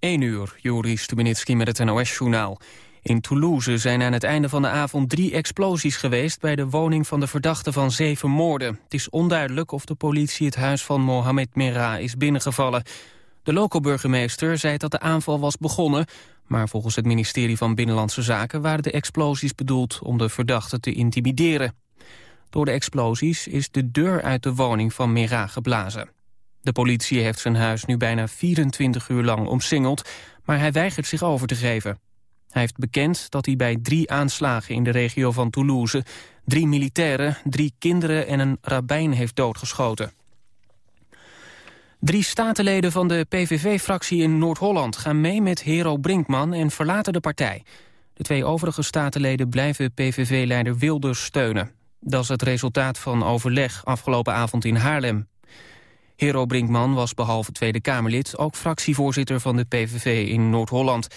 1 uur, Joris Stubenitski met het NOS-journaal. In Toulouse zijn aan het einde van de avond drie explosies geweest... bij de woning van de verdachte van zeven moorden. Het is onduidelijk of de politie het huis van Mohamed Merah is binnengevallen. De loco-burgemeester zei dat de aanval was begonnen... maar volgens het ministerie van Binnenlandse Zaken... waren de explosies bedoeld om de verdachte te intimideren. Door de explosies is de deur uit de woning van Merah geblazen. De politie heeft zijn huis nu bijna 24 uur lang omsingeld... maar hij weigert zich over te geven. Hij heeft bekend dat hij bij drie aanslagen in de regio van Toulouse... drie militairen, drie kinderen en een rabbijn heeft doodgeschoten. Drie statenleden van de PVV-fractie in Noord-Holland... gaan mee met Hero Brinkman en verlaten de partij. De twee overige statenleden blijven PVV-leider Wilders steunen. Dat is het resultaat van overleg afgelopen avond in Haarlem. Hero Brinkman was behalve Tweede Kamerlid... ook fractievoorzitter van de PVV in Noord-Holland.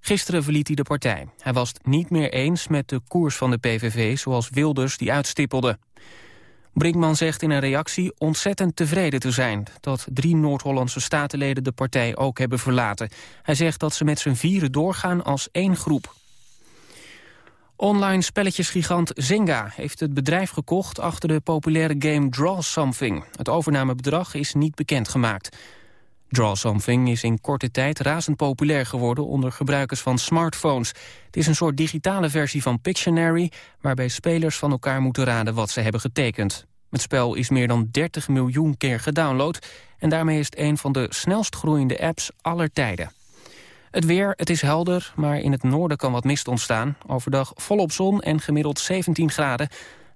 Gisteren verliet hij de partij. Hij was het niet meer eens met de koers van de PVV... zoals Wilders die uitstippelde. Brinkman zegt in een reactie ontzettend tevreden te zijn... dat drie Noord-Hollandse statenleden de partij ook hebben verlaten. Hij zegt dat ze met z'n vieren doorgaan als één groep. Online spelletjesgigant Zynga heeft het bedrijf gekocht achter de populaire game Draw Something. Het overnamebedrag is niet bekendgemaakt. Draw Something is in korte tijd razend populair geworden onder gebruikers van smartphones. Het is een soort digitale versie van Pictionary, waarbij spelers van elkaar moeten raden wat ze hebben getekend. Het spel is meer dan 30 miljoen keer gedownload en daarmee is het een van de snelst groeiende apps aller tijden. Het weer, het is helder, maar in het noorden kan wat mist ontstaan. Overdag volop zon en gemiddeld 17 graden.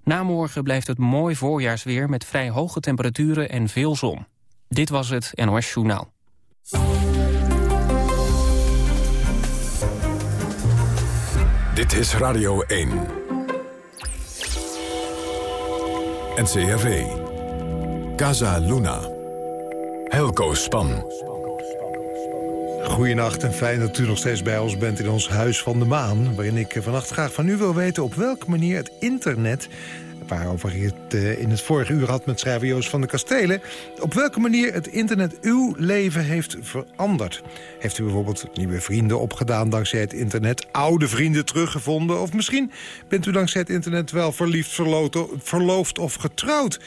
Na morgen blijft het mooi voorjaarsweer met vrij hoge temperaturen en veel zon. Dit was het NOS Journaal. Dit is Radio 1. NCRV. Casa Luna. Helco Span. Goedenacht en fijn dat u nog steeds bij ons bent in ons Huis van de Maan... waarin ik vannacht graag van u wil weten op welke manier het internet waarover ik het eh, in het vorige uur had met schrijver Joost van de Kastelen... op welke manier het internet uw leven heeft veranderd. Heeft u bijvoorbeeld nieuwe vrienden opgedaan dankzij het internet... oude vrienden teruggevonden... of misschien bent u dankzij het internet wel verliefd, verloofd of getrouwd...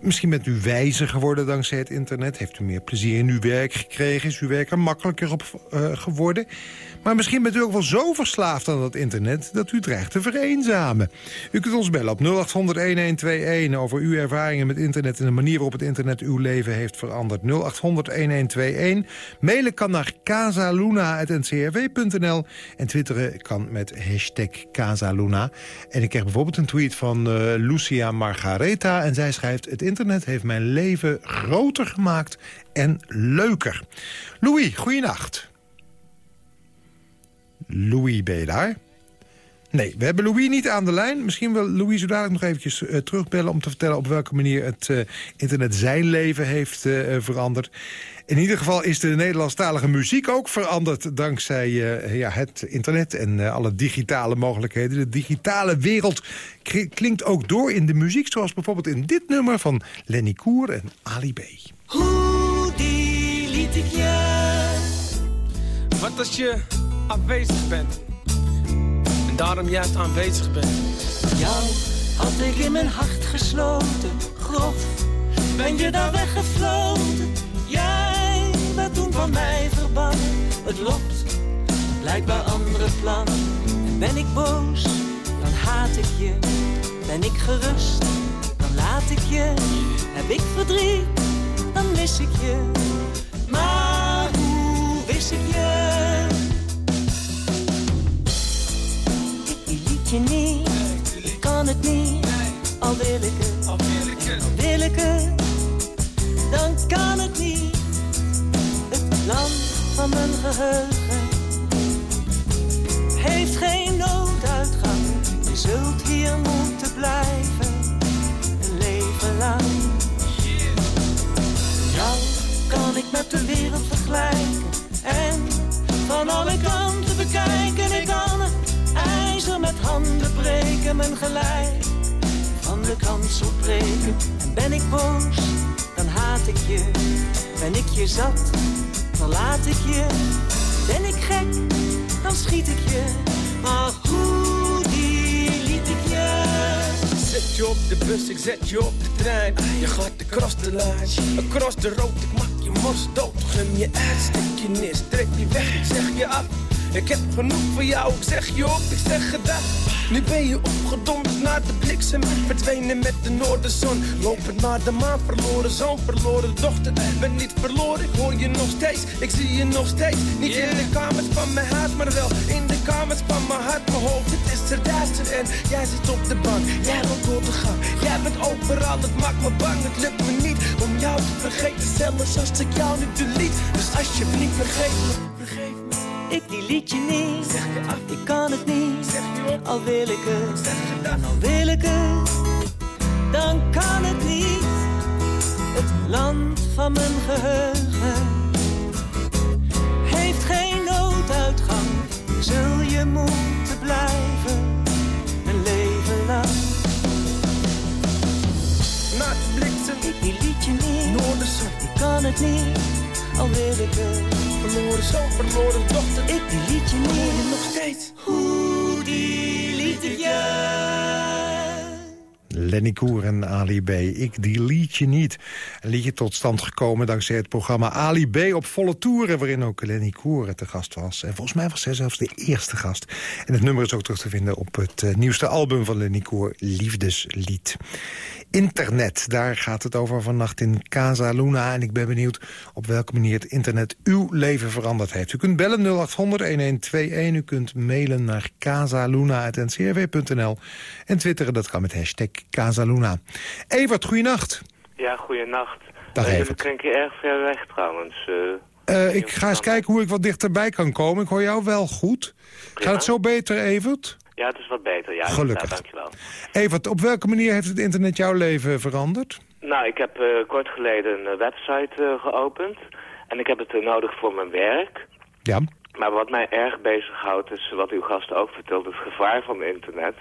Misschien bent u wijzer geworden dankzij het internet. Heeft u meer plezier in uw werk gekregen? Is uw werk er makkelijker op uh, geworden? Maar misschien bent u ook wel zo verslaafd aan dat internet... dat u dreigt te vereenzamen. U kunt ons bellen op 0800-1121 over uw ervaringen met internet... en de manier waarop het internet uw leven heeft veranderd. 0800-1121. Mailen kan naar casaluna.ncrw.nl. En twitteren kan met hashtag Casaluna. En ik kreeg bijvoorbeeld een tweet van uh, Lucia Margareta... en zij schrijft... het internet heeft mijn leven groter gemaakt en leuker. Louis, goeienacht. Louis, ben je daar? Nee, we hebben Louis niet aan de lijn. Misschien wil Louis zo dadelijk nog eventjes uh, terugbellen... om te vertellen op welke manier het uh, internet zijn leven heeft uh, veranderd. In ieder geval is de Nederlandstalige muziek ook veranderd... dankzij ja, het internet en alle digitale mogelijkheden. De digitale wereld klinkt ook door in de muziek... zoals bijvoorbeeld in dit nummer van Lenny Koer en Ali B. Hoe die liet ik je? Wat als je afwezig bent. En daarom juist aanwezig bent. Jou had ik in mijn hart gesloten, grof. Ben je daar weggefloten? Toen van mij verbannen. Het lot, blijkbaar andere plannen. En ben ik boos, dan haat ik je. Ben ik gerust, dan laat ik je. Heb ik verdriet, dan mis ik je. Maar hoe wist ik je? je niet, ik kan het niet, al wil ik het, al wil ik het, dan kan het niet. Land van mijn geheugen heeft geen nooduitgang, je zult hier moeten blijven, een leven lang. Jou kan ik met de wereld vergelijken en van alle kanten bekijken, ik kan ijzer met handen breken, mijn gelijk van de kans opbreken. En ben ik boos, dan haat ik je. Ben ik je zat, Laat ik je. Ben ik gek, dan schiet ik je. Maar hoe liet ik je? Zet je op de bus, ik zet je op de trein. Je gaat across de lijn, across de rood. Ik maak je mos dood, gun je uit. stik je neer, trek je weg, ik zeg je af. Ik heb genoeg van jou, ik zeg je op, ik zeg gedag. Nu ben je opgedomd naar de bliksem. Verdwenen met de noorderzon. Lopen naar de maan, verloren zoon, verloren dochter. Ben niet verloren, ik hoor je nog steeds. Ik zie je nog steeds. Niet in de kamers van mijn huis, maar wel in de kamers van mijn hart. Mijn hoofd, het is er duister en jij zit op de bank. Jij loopt door de gang. Jij bent overal, het maakt me bang. Het lukt me niet om jou te vergeten. Zelfs als ik jou nu delete. Dus alsjeblieft vergeet me. Vergeet. Ik delete je niet, Zeg je af, ik kan het niet. zeg je op, Al wil ik het, zeg je dag. en al wil ik het, dan kan het niet. Het land van mijn geheugen heeft geen nooduitgang. Zul je moeten blijven, een leven lang. Na de bliksem, Ik delete je niet, ik kan het niet. Al wil ik het, Verloren zoon, verloren dochter. ik delete je hoor je niet. nog steeds. Hoe delete ik je? Lenny Koer en Ali B. Ik delete je niet. Een liedje tot stand gekomen dankzij het programma Ali B op volle toeren... waarin ook Lenny Koer te gast was. En volgens mij was zij zelfs de eerste gast. En het nummer is ook terug te vinden op het eh, nieuwste album van Lenny Koer... Liefdeslied. Internet, daar gaat het over vannacht in Casa Luna. En ik ben benieuwd op welke manier het internet uw leven veranderd heeft. U kunt bellen 0800-1121. U kunt mailen naar casaluna.ncrw.nl. En twitteren, dat kan met hashtag Casaluna. Evert, goeienacht. Ja, goeienacht. Dag, Eh, jullie Evert. klinken erg ver weg trouwens. eh. Eh, ik ga eens kijken hoe ik wat dichterbij kan komen. Ik hoor jou wel goed. Gaat het zo beter, Evert? Ja, het is wat beter. Ja, Gelukkig. dankjewel. Evert, op welke manier heeft het internet jouw leven veranderd? Nou, ik heb eh, kort geleden een website eh, geopend. En ik heb het eh, nodig voor mijn werk. Ja. Maar wat mij erg bezighoudt is wat uw gast ook vertelt, het gevaar van internet.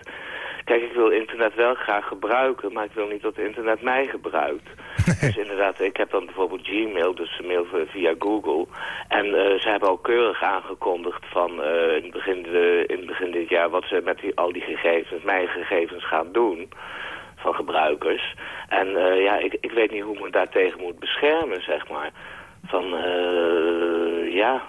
Kijk, ik wil internet wel graag gebruiken, maar ik wil niet dat internet mij gebruikt. Dus inderdaad, ik heb dan bijvoorbeeld Gmail, dus mail via Google. En eh, ze hebben al keurig aangekondigd van eh, in, het begin de, in begin dit jaar wat ze met die, al die gegevens, mijn gegevens gaan doen van gebruikers. En eh, ja, ik, ik weet niet hoe ik me daartegen moet beschermen, zeg maar. Van, eh, ja,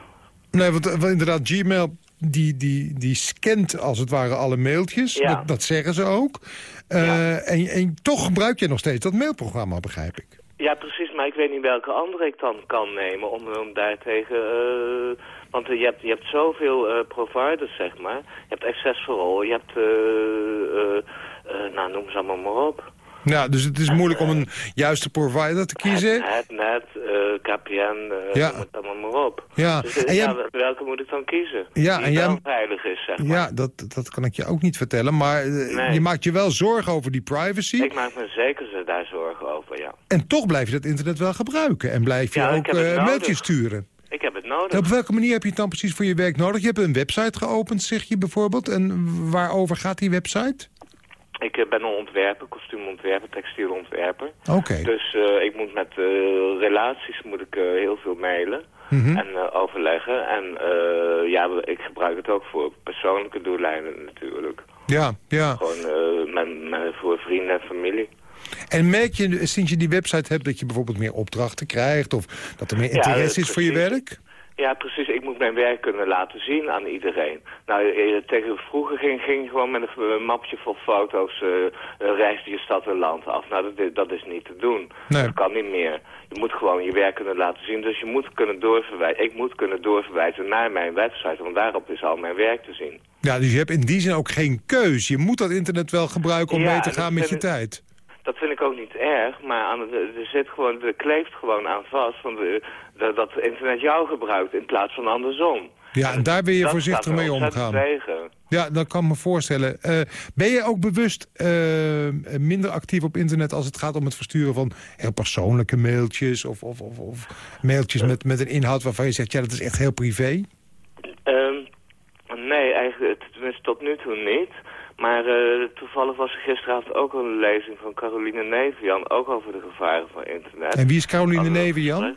Nee, want inderdaad, Gmail die, die, die scant als het ware alle mailtjes. Ja. Dat, dat zeggen ze ook. Eh, Ja. en, en toch gebruik je nog steeds dat mailprogramma, begrijp ik. Ja, precies, maar ik weet niet welke andere ik dan kan nemen om, om daartegen... eh, want eh, je, hebt, je hebt zoveel providers, zeg maar. Je hebt Access for All, je hebt... nou, noem ze allemaal maar op. Ja, dus het is moeilijk om een juiste provider te kiezen. Het, net, eh, KPN, eh Ja. noem het allemaal maar op. Ja, Dus, eh, en jij- ja, welke moet ik dan kiezen? Ja, Die en jij- veilig is, zeg maar. Ja, dat, dat kan ik je ook niet vertellen. Maar Nee. je maakt je wel zorgen over die privacy. Ik maak me zeker ze daar zorgen over, ja. En toch blijf je dat internet wel gebruiken. En blijf je Ja, ook mailtjes sturen. Ik heb het nodig. En op welke manier heb je het dan precies voor je werk nodig? Je hebt een website geopend, zeg je bijvoorbeeld. En waarover gaat die website? Ik eh, ben een ontwerper, kostuumontwerper, textielontwerper. Oké. Dus eh, ik moet met eh, relaties moet ik, heel veel mailen Mhm. en overleggen. En eh, ja, ik gebruik het ook voor persoonlijke doeleinden natuurlijk. Ja, ja. Gewoon mijn, mijn- voor vrienden en familie. En merk je sinds je die website hebt dat je bijvoorbeeld meer opdrachten krijgt... of dat er meer interesse is voor je werk? Ja, precies. Ik moet mijn werk kunnen laten zien aan iedereen. Nou, eh, tegen vroeger ging, ging je gewoon met een eh, mapje vol foto's, eh eh, reisde je stad en land af. Nou, dat, is- dat is niet te doen. Nee. Dat kan niet meer. Je moet gewoon je werk kunnen laten zien. Dus je moet kunnen doorverwijzen. Ik moet kunnen doorverwijzen naar mijn website, want daarop is al mijn werk te zien. Ja, dus je hebt in die zin ook geen keus. Je moet dat internet wel gebruiken om Ja, mee te gaan met je tijd. Dat vind ik ook niet erg, maar aan het, er, zit gewoon, er kleeft gewoon aan vast van de, dat, dat internet jou gebruikt in plaats van andersom. Ja, en daar wil je Dat voorzichtig mee omgaan. Tegen. Ja, dat kan me voorstellen. Eh, ben je ook bewust eh, minder actief op internet als het gaat om het versturen van heel persoonlijke mailtjes of, of, of, of mailtjes met, met een inhoud waarvan je zegt, ja, dat is echt heel privé? Ehm, nee, eigenlijk tenminste tot nu toe niet. Maar eh, toevallig was er gisteravond ook een lezing van Caroline Nevian, ook over de gevaren van internet. En wie is Caroline gesprek.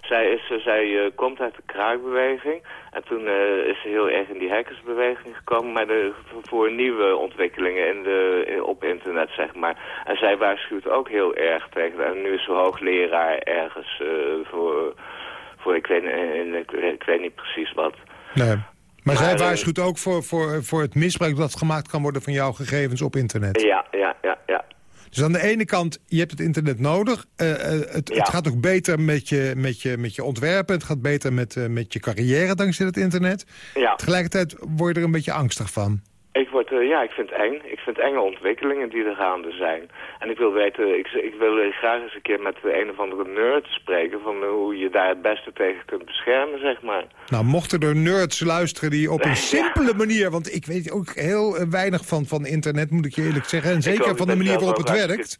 Zij, is, uh, zij uh, komt uit de kraakbeweging. En toen uh, is ze heel erg in die hackersbeweging gekomen. Maar de, voor nieuwe ontwikkelingen in de, in, op internet, zeg maar. En zij waarschuwt ook heel erg tegen. En nu is ze hoogleraar ergens voor, voor ik, weet, ik, ik, weet niet precies wat. Nee. Maar, maar zij waarschuwt ook voor, voor, voor het misbruik dat gemaakt kan worden van jouw gegevens op internet. Ja, ja, ja, ja. Dus aan de ene kant, je hebt het internet nodig. Uh, het, ja. het, gaat ook beter met je, met je, met je ontwerpen. Het gaat beter met, uh, met je carrière dankzij het internet. Ja. Tegelijkertijd word je er een beetje angstig van. Ik, word, uh, ja, ik vind het eng. Ik vind enge ontwikkelingen die er gaande zijn. En ik wil weten, ik, ik wil graag eens een keer met een of andere nerd spreken... van hoe je daar het beste tegen kunt beschermen, zeg maar. Nou, mochten er nerds luisteren die op een simpele manier... want ik weet ook heel weinig van, van internet, moet ik je eerlijk zeggen... en zeker van de manier waarop het werkt...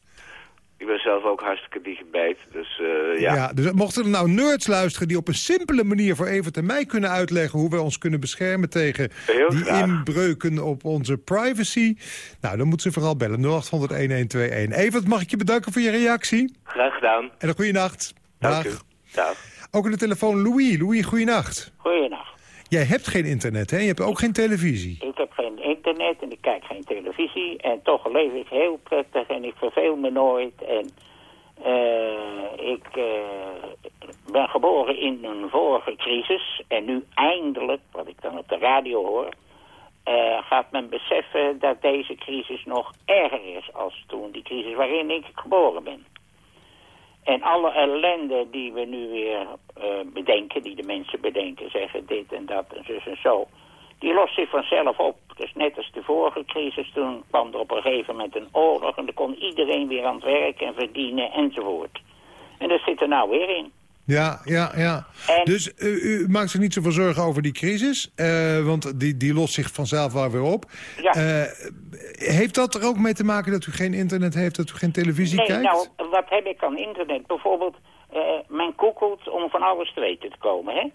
Ik ben zelf ook hartstikke digibet, dus uh, ja. ja. Dus mochten er nou nerds luisteren die op een simpele manier voor Evert en mij kunnen uitleggen... hoe wij ons kunnen beschermen tegen Heel die graag. inbreuken op onze privacy... nou, dan moeten ze vooral bellen, 0800-1121. Evert, mag ik je bedanken voor je reactie? Graag gedaan. En een goede nacht. Dank. Dag. Ook in de telefoon Louis. Louis, goeienacht. Goeienacht. Jij hebt geen internet, hè? Je hebt ook geen televisie. Ik heb geen internet en ik geen televisie. En toch leef ik heel prettig en ik verveel me nooit. En uh, ik uh, ben geboren in een vorige crisis. En nu eindelijk, wat ik dan op de radio hoor... Uh, gaat men beseffen dat deze crisis nog erger is als toen die crisis waarin ik geboren ben. En alle ellende die we nu weer bedenken, die de mensen bedenken, zeggen dit en dat en zus en zo, die lost zich vanzelf op. Dus net als de vorige crisis, toen kwam er op een gegeven moment een oorlog en dan kon iedereen weer aan het werk en verdienen enzovoort. En dat zit er nou weer in. Ja, ja, ja. En- Dus u, u maakt zich niet zoveel zorgen over die crisis, eh, want die, die lost zich vanzelf wel weer op. Ja. Eh, heeft dat er ook mee te maken dat u geen internet heeft, dat u geen televisie Nee, kijkt? nou, wat heb ik aan internet? Bijvoorbeeld, eh, men koekelt om van alles te weten te komen, hè?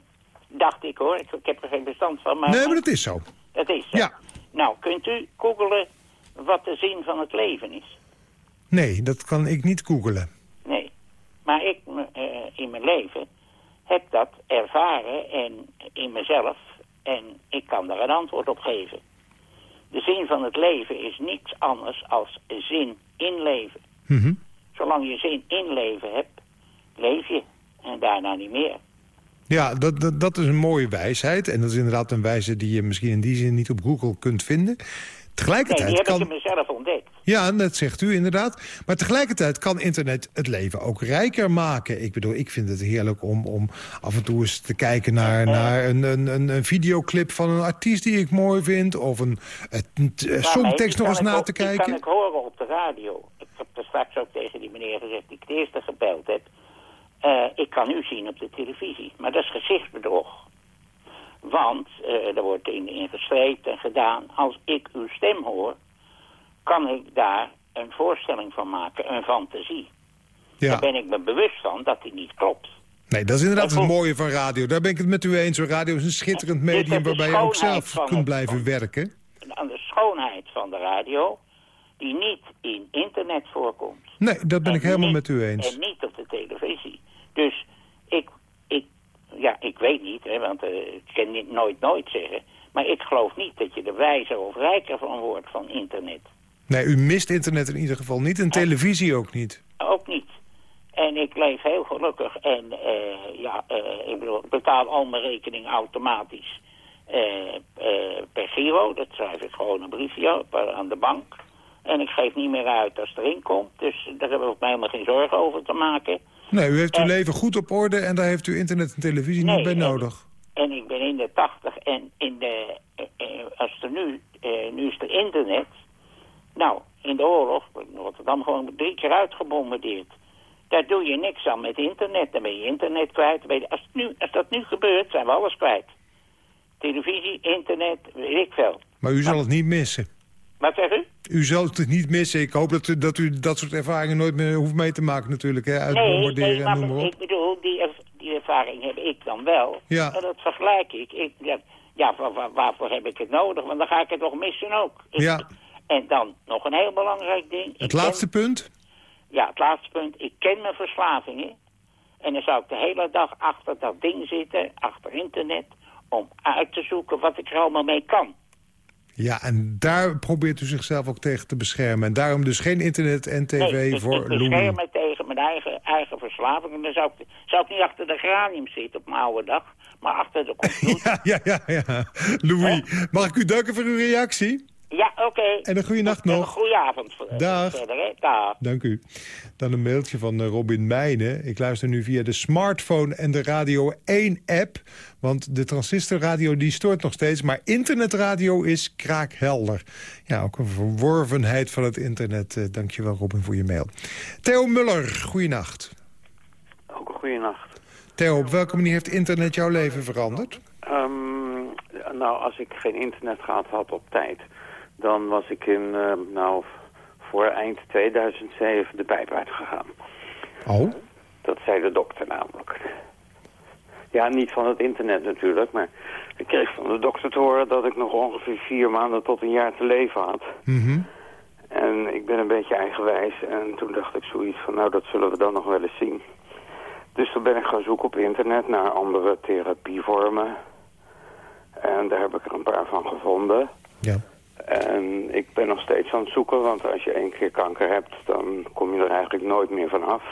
Dacht ik hoor, ik, ik heb er geen bestand van, maar... nee, maar dat is zo. dat is zo. Ja. Nou, kunt u googelen wat de zin van het leven is? Nee, dat kan ik niet googelen. Nee. Maar ik eh, in mijn leven heb dat ervaren en in mezelf en ik kan daar een antwoord op geven. De zin van het leven is niets anders als zin in leven. Mhm. Zolang je zin in leven hebt, leef je en daarna niet meer. Ja, dat, dat, dat is een mooie wijsheid. En dat is inderdaad een wijze die je misschien in die zin niet op Google kunt vinden. Nee, Tegelijkertijd die heb kan... ik mezelf ontdekt. Ja, dat zegt u inderdaad. Maar tegelijkertijd kan internet het leven ook rijker maken. Ik bedoel, ik vind het heerlijk om, om af en toe eens te kijken naar, naar een, een, een, videoclip van een artiest die ik mooi vind. Of een, een, songtekst nog eens kan na te Die kan kijken. ik horen op de radio. Ik heb er straks ook tegen die meneer gezegd die ik het eerste gebeld heb. Eh, ik kan u zien op de televisie. Maar dat is gezichtsbedrog. Want eh er wordt in, in gestreept en gedaan. Als ik uw stem hoor, kan ik daar een voorstelling van maken, een fantasie. Ja. Daar ben ik me bewust van dat die niet klopt. Nee, dat is inderdaad het Goed. mooie van radio. Daar ben ik het met u eens. Radio is een schitterend medium waarbij je ook zelf kunt het- blijven werken. Aan de schoonheid van de radio, die niet in internet voorkomt. Nee, dat ben En ik helemaal niet- met u eens. En niet op de televisie. Dus ik, ik, ja, ik weet niet, hè, want eh, ik kan niet, nooit nooit zeggen. Maar ik geloof niet dat je er wijzer of rijker van wordt van internet. Nee, u mist internet in ieder geval niet. En televisie ook niet. Ook niet. En ik leef heel gelukkig. En eh, ja, eh, ik bedoel, betaal al mijn rekeningen automatisch per giro. Dat schrijf ik gewoon een briefje op, aan de bank. En ik geef niet meer uit als het erin komt. Dus daar hebben we ook helemaal geen zorgen over te maken. Nee, u heeft uw En- leven goed op orde en daar heeft u internet en televisie Nee, niet bij nodig. En ik ben in de tachtig en in de, eh, eh, als er nu, eh, nu is er internet. Nou, in de oorlog wordt Rotterdam gewoon drie keer uitgebombardeerd. Daar doe je niks aan met internet. Dan ben je internet kwijt. Je- als, nu, als dat nu gebeurt, zijn we alles kwijt. Televisie, internet, weet ik veel. Maar u zal het niet missen. Wat zegt u? U zal het niet missen. Ik hoop dat u dat, u dat soort ervaringen nooit meer hoeft mee te maken natuurlijk. Hè? Nee, Uitbombarderen nee, en noem maar maar ik bedoel, die, die ervaring heb ik dan wel. Ja. En dat vergelijk ik. ik ja, ja waar- waar- waarvoor heb ik het nodig? Want dan ga ik het nog missen ook. Ik- Ja. En dan nog een heel belangrijk ding. Ik Het ken- laatste punt? ja, het laatste punt. Ik ken mijn verslavingen. En dan zou ik de hele dag achter dat ding zitten, achter internet, om uit te zoeken wat ik er allemaal mee kan. Ja, en daar probeert u zichzelf ook tegen te beschermen. En daarom dus geen internet en tv nee, ik, voor ik Louis. bescherm me tegen mijn eigen, eigen verslaving. En dan zou ik, zou ik niet achter de granium zitten op mijn oude dag, maar achter de computer. Ja, ja, ja, ja. Louis, mag ik u danken voor uw reactie? Ja, oké. En een goede nacht En Een nog. goede avond. Dag. Verder, hè? Dag. Dank u. Dan een mailtje van eh, Robin Meijnen. Ik luister nu via de smartphone en de Radio 1-app. Want de transistorradio die stoort nog steeds. Maar internetradio is kraakhelder. Ja, ook een verworvenheid van het internet. Eh, Dank je wel, Robin, voor je mail. Theo Muller, goeienacht. Ook een goede nacht. Theo, op welke manier heeft internet jouw leven veranderd? Ehm, nou, als ik geen internet gehad had op tijd, dan was ik in, eh, nou, voor eind 2007 de pijp uitgegaan. Oh, Dat zei de dokter namelijk. Ja, niet van het internet natuurlijk, maar ik kreeg van de dokter te horen dat ik nog ongeveer vier maanden tot een jaar te leven had. mhm. En ik ben een beetje eigenwijs en toen dacht ik zoiets van, nou dat zullen we dan nog wel eens zien. Dus toen ben ik gaan zoeken op internet naar andere therapievormen. En daar heb ik er een paar van gevonden. ja. En ik ben nog steeds aan het zoeken, want als je één keer kanker hebt, dan kom je er eigenlijk nooit meer van af.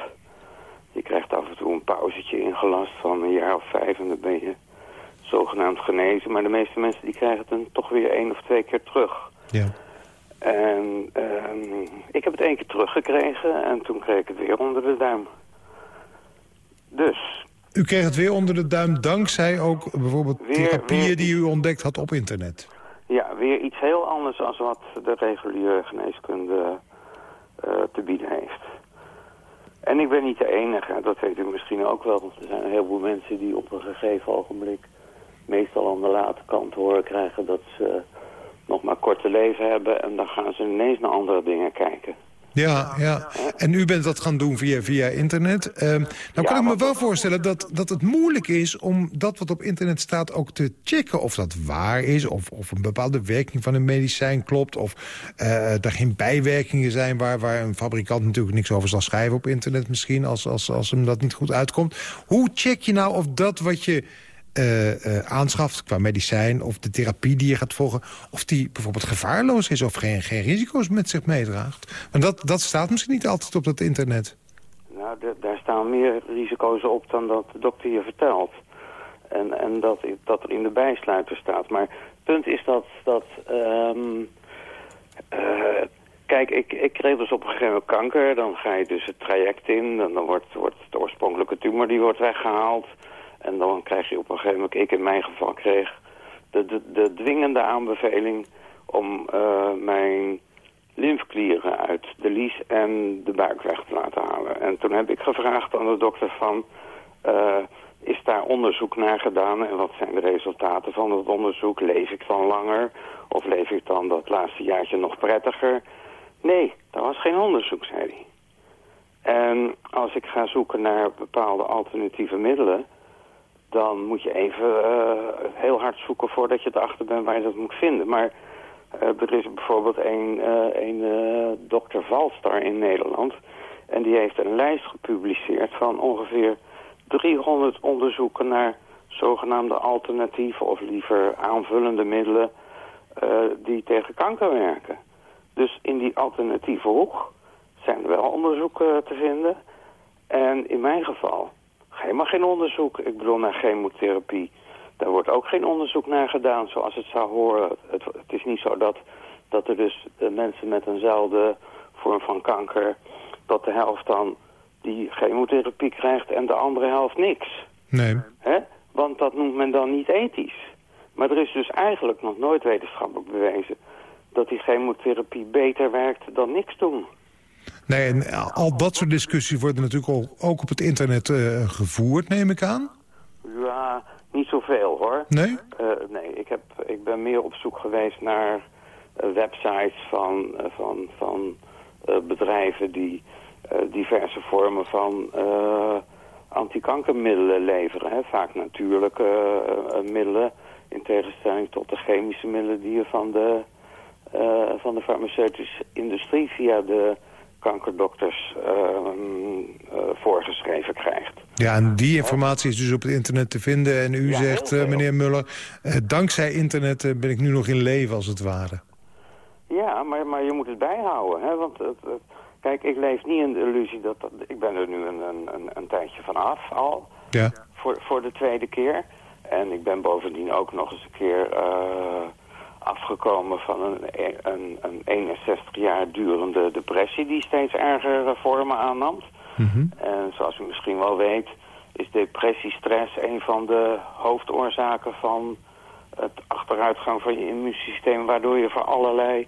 Je krijgt af en toe een pauzetje ingelast van een jaar of vijf en dan ben je zogenaamd genezen. Maar de meeste mensen die krijgen het dan toch weer één of twee keer terug. ja. En ehm, ik heb het één keer teruggekregen en toen kreeg ik het weer onder de duim. Dus, U kreeg het weer onder de duim dankzij ook bijvoorbeeld Weer- therapieën weer- die u ontdekt had op internet. Ja, weer iets heel anders dan wat de reguliere geneeskunde eh, te bieden heeft. En ik ben niet de enige, dat weet u misschien ook wel. Want er zijn een heleboel mensen die op een gegeven ogenblik... meestal aan de late kant horen krijgen dat ze nog maar korte leven hebben... en dan gaan ze ineens naar andere dingen kijken. Ja, ja. En u bent dat gaan doen via, via internet. Ehm, nou kan ik me wel voorstellen dat, dat het moeilijk is... om dat wat op internet staat ook te checken of dat waar is... of, of een bepaalde werking van een medicijn klopt... of eh, er geen bijwerkingen zijn waar, waar een fabrikant natuurlijk niks over zal schrijven op internet misschien... als, als, als hem dat niet goed uitkomt. Hoe check je nou of dat wat je eh, eh, aanschaft qua medicijn... of de therapie die je gaat volgen... of die bijvoorbeeld gevaarloos is of geen, geen risico's met zich meedraagt. Want dat, dat staat misschien niet altijd op dat internet. Nou, daar staan meer risico's op dan dat de dokter je vertelt. En, en dat, dat er in de bijsluiter staat. Maar het punt is dat... dat ehm, eh, kijk, ik, ik kreeg dus op een gegeven moment kanker. Dan ga je dus het traject in. En dan wordt, wordt de oorspronkelijke tumor die wordt weggehaald. En dan krijg je op een gegeven moment... Ik in mijn geval kreeg de, de, de dwingende aanbeveling... om eh, mijn lymfeklieren uit de lies en de buik weg te laten halen. En toen heb ik gevraagd aan de dokter van... eh, is daar onderzoek naar gedaan en wat zijn de resultaten van dat onderzoek? Leef ik dan langer of leef ik dan dat laatste jaartje nog prettiger? Nee, daar was geen onderzoek, zei hij. En als ik ga zoeken naar bepaalde alternatieve middelen... dan moet je even eh, heel hard zoeken voordat je erachter bent waar je dat moet vinden. Maar eh, er is bijvoorbeeld een, eh, een dokter Valstar in Nederland... en die heeft een lijst gepubliceerd van ongeveer 300 onderzoeken naar zogenaamde alternatieve of liever aanvullende middelen die tegen kanker werken. Dus in die alternatieve hoek zijn er wel onderzoeken te vinden. En in mijn geval helemaal geen onderzoek. Ik bedoel naar chemotherapie. Daar wordt ook geen onderzoek naar gedaan zoals het zou horen. Het, het is niet zo dat, dat er dus mensen met eenzelfde vorm van kanker... dat de helft dan die chemotherapie krijgt en de andere helft niks. Nee. Hè? Want dat noemt men dan niet ethisch. Maar er is dus eigenlijk nog nooit wetenschappelijk bewezen... dat die chemotherapie beter werkt dan niks doen. Nee, en al dat soort discussies worden natuurlijk ook op het internet eh, gevoerd, neem ik aan. Ja, niet zoveel hoor. Nee? Eh, nee, ik, heb, ik ben meer op zoek geweest naar eh, websites van, van, van bedrijven die diverse vormen van antikankermiddelen leveren. Hè. Vaak natuurlijke middelen in tegenstelling tot de chemische middelen die je van de, van de farmaceutische industrie via de kankerdokters ehm, eh, voorgeschreven krijgt. Ja, en die informatie is dus op het internet te vinden. En u Ja, zegt, eh, meneer Muller, eh, dankzij internet ben ik nu nog in leven als het ware. Ja, maar, maar je moet het bijhouden. Hè? Want het, het- kijk, ik leef niet in de illusie dat... dat- ik ben er nu een, een, een, een tijdje van af al. Ja. Voor, voor de tweede keer. En ik ben bovendien ook nog eens een keer afgekomen van een, een, een 61 jaar durende depressie... die steeds ergere vormen aannam. Mhm. En zoals u misschien wel weet is depressiestress een van de hoofdoorzaken van het achteruitgang van je immuunsysteem, waardoor je voor allerlei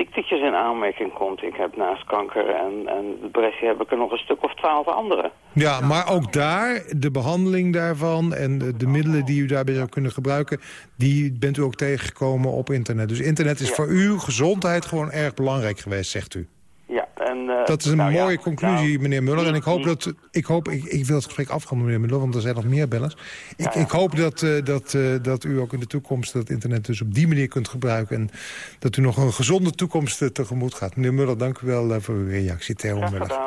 ziektetjes in aanmerking komt. Ik heb naast kanker en, en depressie heb ik er nog een stuk of twaalf andere. Ja, maar ook daar, de behandeling daarvan en de, de middelen die u daarbij zou kunnen gebruiken... die bent u ook tegengekomen op internet. Dus internet is Ja. voor uw gezondheid gewoon erg belangrijk geweest, zegt u. Dat is een nou ja, mooie conclusie, nou, meneer Muller. En ik hoop dat... Ik, hoop, ik, ik wil het gesprek afronden, meneer Muller, want er zijn nog meer bellers. Ik, Ja, ja. ik hoop dat, eh, dat, eh, dat u ook in de toekomst dat internet dus op die manier kunt gebruiken... en dat u nog een gezonde toekomst eh, tegemoet gaat. Meneer Muller, dank u wel voor uw reactie, Theo Muller.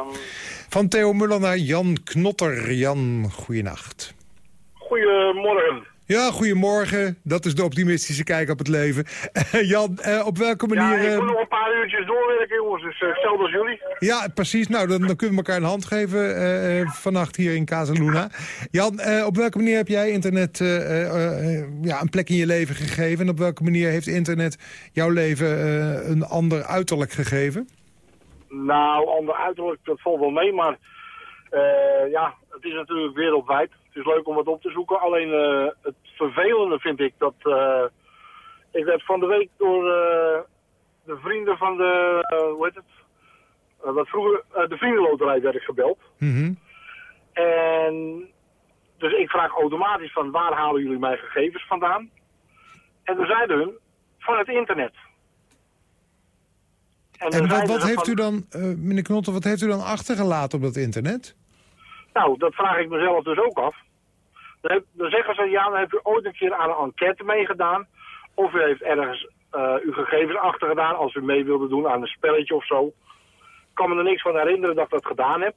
Van Theo Muller naar Jan Knotter. Jan, goeienacht. Goedemorgen. Ja, goedemorgen. Dat is de optimistische kijk op het leven. Jan, eh, op welke Ja, manier... ik eh, moet nog een paar uurtjes doorwerken, jongens. Dus uh, hetzelfde als jullie. Ja, precies. Nou, dan, dan kunnen we elkaar een hand geven eh, eh, vannacht hier in Casaluna. Jan, eh, op welke manier heb jij internet eh, eh, eh, ja, een plek in je leven gegeven? En op welke manier heeft internet jouw leven eh, een ander uiterlijk gegeven? Nou, ander uiterlijk, dat valt wel mee. Maar uh, ja, het is natuurlijk wereldwijd. Het is leuk om wat op te zoeken. Alleen uh, het vervelende vind ik dat... Uh, ik werd van de week door uh, de vrienden van de... hoe heet het? wat vroeger... de vriendenloterij werd ik gebeld. Mm -hmm. En... Dus ik vraag automatisch van waar halen jullie mijn gegevens vandaan? En toen zeiden hun van het internet. En, en wat, wat heeft van... u dan, meneer Knotter, wat heeft u dan achtergelaten op dat internet? Nou, dat vraag ik mezelf dus ook af. Dan, dan zeggen ze, ja, dan heb u ooit een keer aan een enquête meegedaan. Of u heeft ergens uh, uw gegevens achtergedaan als u mee wilde doen aan een spelletje of zo. Ik kan me er niks van herinneren dat ik dat gedaan heb.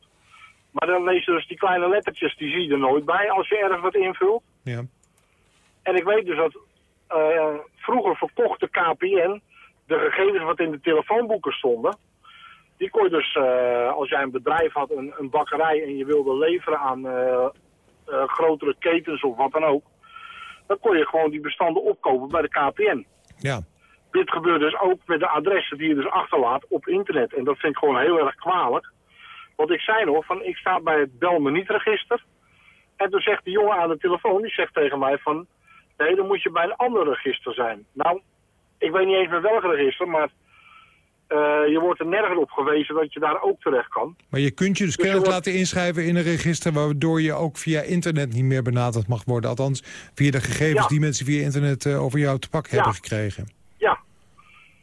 Maar dan lees je dus die kleine lettertjes, die zie je er nooit bij als je ergens wat invult. Ja. En ik weet dus dat uh, vroeger verkocht de KPN de gegevens wat in de telefoonboeken stonden. Die kon je dus, uh, als jij een bedrijf had, een, een, bakkerij en je wilde leveren aan uh, uh, grotere ketens of wat dan ook. Dan kon je gewoon die bestanden opkopen bij de KPN. Ja. Dit gebeurt dus ook met de adressen die je dus achterlaat op internet. En dat vind ik gewoon heel erg kwalijk. Want ik zei nog, van, ik sta bij het bel me niet register. En toen zegt die jongen aan de telefoon, die zegt tegen mij van... Nee, dan moet je bij een ander register zijn. Nou, ik weet niet eens met welk register, maar uh, je wordt er nergens op gewezen dat je daar ook terecht kan. Maar je kunt je dus, dus kennelijk wordt... laten inschrijven in een register... waardoor je ook via internet niet meer benaderd mag worden. Althans, via de gegevens ja. die mensen via internet uh, over jou te pak ja. hebben gekregen. Ja.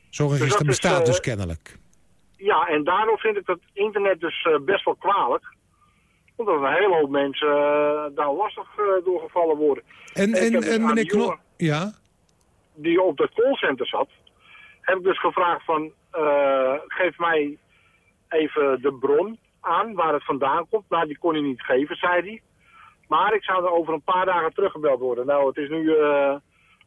Zo'n register dus bestaat is, uh, dus kennelijk. Ja, en daardoor vind ik dat internet dus best wel kwalijk omdat een hele hoop mensen daar lastig doorgevallen worden. En, en, dus en meneer Knol... Ja? Die op de callcenter zat, heb ik dus gevraagd van... Uh, geef mij even de bron aan waar het vandaan komt. Nou, die kon hij niet geven, zei hij. Maar ik zou er over een paar dagen teruggebeld worden. Nou, het is nu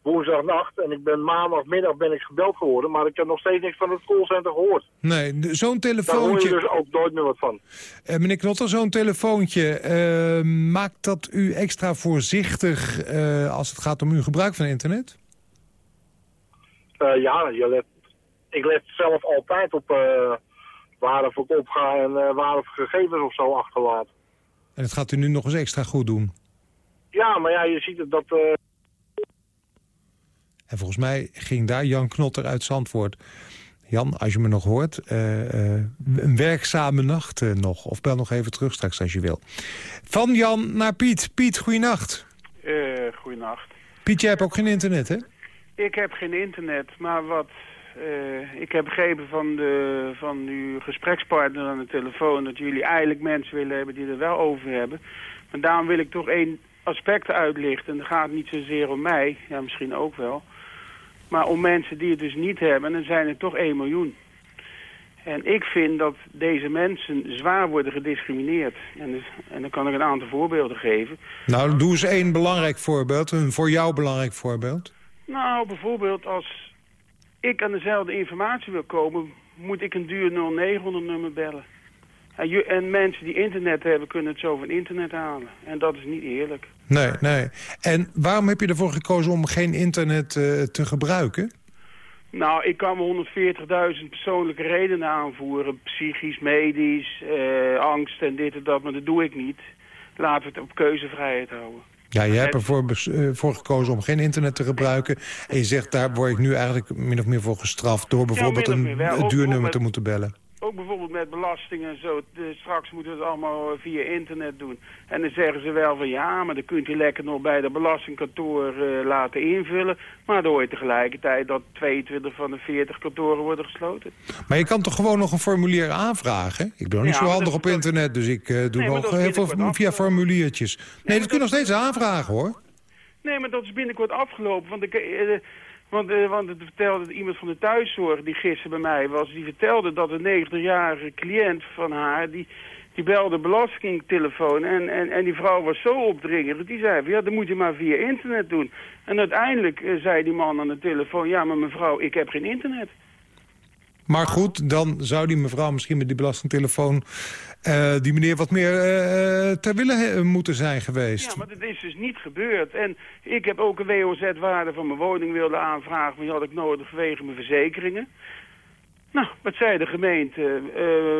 woensdagnacht en ik ben maandagmiddag ben ik gebeld geworden. Maar ik heb nog steeds niks van het callcenter gehoord. Nee, zo'n telefoontje... Daar hoor je dus ook nooit meer wat van. Uh, meneer Knotter, zo'n telefoontje, uh, maakt dat u extra voorzichtig uh, als het gaat om uw gebruik van internet? Ja, je let, ik let zelf altijd op waar of ik op ga en waar of gegevens of zo achterlaat. En dat gaat u nu nog eens extra goed doen? Ja, maar ja, je ziet het dat... En volgens mij ging daar Jan Knotter uit Zandvoort. Jan, als je me nog hoort, uh, uh, een werkzame nacht uh, nog. Of bel nog even terug straks als je wil. Van Jan naar Piet. Piet, goeienacht. goeienacht. Piet, jij hebt ook geen internet, hè? Ik heb geen internet, maar wat... ik heb begrepen van, de, van uw gesprekspartner aan de telefoon... dat jullie eigenlijk mensen willen hebben die er wel over hebben. Maar daarom wil ik toch één aspect uitlichten. En dat gaat niet zozeer om mij, ja misschien ook wel... Maar om mensen die het dus niet hebben, dan zijn er toch 1 miljoen. En ik vind dat deze mensen zwaar worden gediscrimineerd. En, dus, en dan kan ik een aantal voorbeelden geven. Nou, doe eens één belangrijk voorbeeld. Een voor jou belangrijk voorbeeld. Nou, bijvoorbeeld als ik aan dezelfde informatie wil komen... moet ik een duur 0900-nummer bellen. En, je- en mensen die internet hebben kunnen het zo van internet halen. En dat is niet eerlijk. Nee, nee. En waarom heb je ervoor gekozen om geen internet eh, te gebruiken? Nou, ik kan me 140.000 persoonlijke redenen aanvoeren. Psychisch, medisch, eh, angst en dit en dat. Maar dat doe ik niet. Laten we het op keuzevrijheid houden. Ja, jij hebt ervoor eh, voor gekozen om geen internet te gebruiken. En je zegt, daar word ik nu eigenlijk min of meer voor gestraft... door bijvoorbeeld een, duurnummer te moeten bellen. Ook bijvoorbeeld met belastingen en zo. De- straks moeten we het allemaal eh, via internet doen. En dan zeggen ze wel van ja, maar dan kunt u lekker nog bij de belastingkantoor eh, laten invullen. Maar dan hoor je tegelijkertijd dat 22 van de 40 kantoren worden gesloten. Maar je kan toch gewoon nog een formulier aanvragen? Ik ben nog niet Ja, zo handig dat- op internet, dus ik eh, doe nog dat heel veel via formuliertjes. Nee, dat kun je nog steeds aanvragen, hoor. Nee, maar dat is binnenkort afgelopen. Want, ik, want, eh, want het vertelde iemand van de thuiszorg die gisteren bij mij was... die vertelde dat een 90-jarige cliënt van haar... die, die belde belastingtelefoon en, en, en die vrouw was zo opdringerig. Die zei ja, dat moet je maar via internet doen. En uiteindelijk eh, zei die man aan de telefoon... ja, maar mevrouw, ik heb geen internet. Maar goed, dan zou die mevrouw misschien met die belastingtelefoon... eh, die meneer wat meer eh, ter wille he- moeten zijn geweest. Ja, maar dat is dus niet gebeurd. En ik heb ook een WOZ-waarde van mijn woning willen aanvragen... maar die had ik nodig vanwege mijn verzekeringen. Nou, wat zei de gemeente?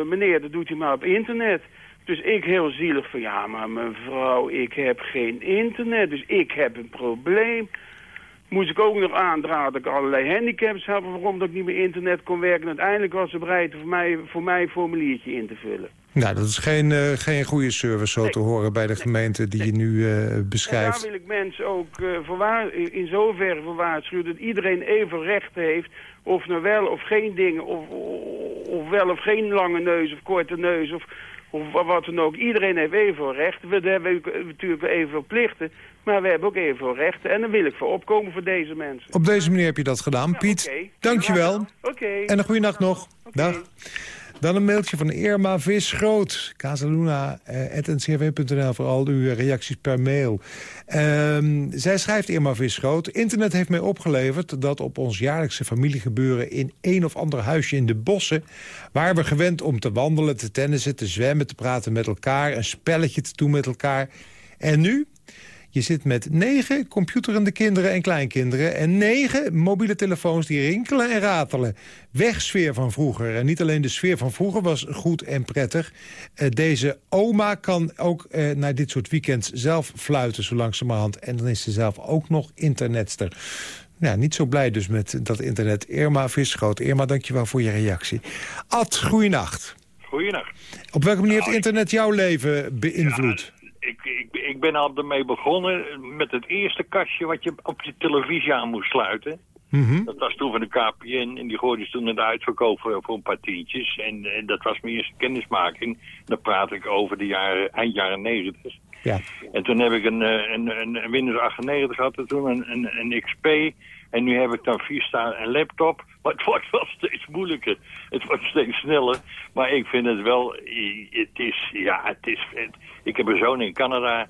Meneer, dat doet u maar op internet. Dus ik heel zielig van, ja, maar mevrouw, ik heb geen internet. Dus ik heb een probleem. Moest ik ook nog aandragen dat ik allerlei handicaps heb... waarom dat ik niet meer internet kon werken. En uiteindelijk was ze bereid voor mij, voor mij een formuliertje in te vullen. Nou, dat is geen, eh, geen goede service zo te horen bij de gemeente die je nu eh, En daar beschrijft. wil ik mensen ook voor waar- in zoverre voor waarschuwen... dat iedereen even recht heeft of nou wel of geen dingen... of, of wel of geen lange neus of korte neus of, of wa- wat dan ook. Iedereen heeft evenveel rechten. We hebben ook natuurlijk evenveel plichten... maar we hebben ook evenveel rechten. En dan wil ik voor opkomen voor deze mensen. Op deze manier heb je dat gedaan. Piet, oké. dankjewel. Oké. En een goede nacht nog. Dag. Dan een mailtje van Irma Visgroot. Casaluna.ncrw.nl voor al uw reacties per mail. Ehm, zij schrijft Irma Visgroot. Internet heeft mij opgeleverd dat op ons jaarlijkse familiegebeuren... in een of ander huisje in de bossen... waren we gewend om te wandelen, te tennissen, te zwemmen... te praten met elkaar, een spelletje te doen met elkaar. En nu? Je zit met negen computerende kinderen en kleinkinderen... en negen mobiele telefoons die rinkelen en ratelen. Weg sfeer van vroeger. En niet alleen de sfeer van vroeger was goed en prettig. Eh, deze oma kan ook eh, naar dit soort weekends zelf fluiten zo langzamerhand. En dan is ze zelf ook nog internetster. Ja, niet zo blij dus met dat internet. Irma Visgroot. Irma, dankjewel voor je reactie. Ad, goeienacht. Goeienacht. Op welke manier heeft internet jouw leven beïnvloed? Ik, ik, ik ben al ermee begonnen met het eerste kastje wat je op je televisie aan moest sluiten. Mhm. Dat was toen van de KPN en die gooide ze toen in de uitverkoop voor, voor een paar tientjes. En, en dat was mijn eerste kennismaking. Dan praat ik over de jaren, eind jaren 90. Ja. En toen heb ik een, eh, een, een, een Windows 98 gehad en toen een, een, een XP. En nu heb ik dan Vista en laptop. Maar het wordt wel steeds moeilijker. Het wordt steeds sneller. Maar ik vind het wel... Het is... Ja, het is... Het, ik heb een zoon in Canada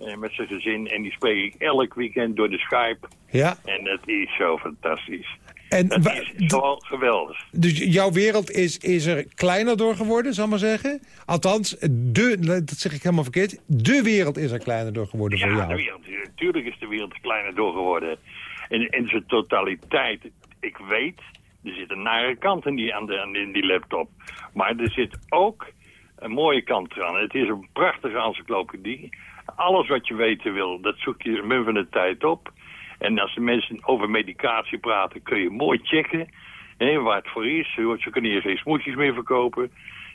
eh, met zijn gezin. En die spreek ik elk weekend door de Skype. Ja. En dat is zo fantastisch. En Dat is gewoon geweldig. Dus jouw wereld is, is er kleiner door geworden, zal ik maar zeggen? Althans, de, dat zeg ik helemaal verkeerd. De wereld is er kleiner door geworden voor Ja, jou. de wereld, natuurlijk is de wereld kleiner door geworden. In, in zijn totaliteit. Ik weet, er zit een nare kant in die, aan de, in die laptop. Maar er zit ook een mooie kant aan. Het is een prachtige encyclopedie. Alles wat je weten wil, dat zoek je in van de tijd op. En als de mensen over medicatie praten, kun je mooi checken hè, waar het voor is. Ze kunnen hier geen smoesjes meer verkopen.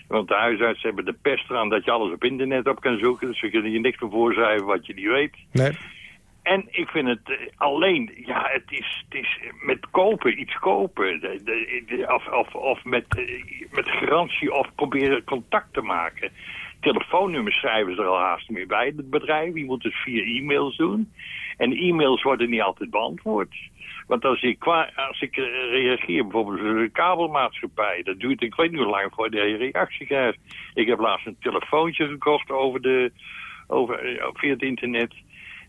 Want de huisartsen hebben de pest eraan dat je alles op internet op kan zoeken. Dus ze kunnen je niks meer voorschrijven wat je niet weet. Nee. En ik vind het eh, alleen, ja, het is, het is met kopen, iets kopen. De, de, of, of, of met, eh, met garantie of proberen contact te maken. telefoonnummers schrijven ze er al haast meer bij, het bedrijf. Je moet het via e-mails doen. En e-mails worden niet altijd beantwoord. Want als ik, als ik reageer, bijvoorbeeld de kabelmaatschappij... dat duurt ik weet niet hoe lang voordat je reactie krijgt. Ik heb laatst een telefoontje gekocht over de, over, eh, via het internet.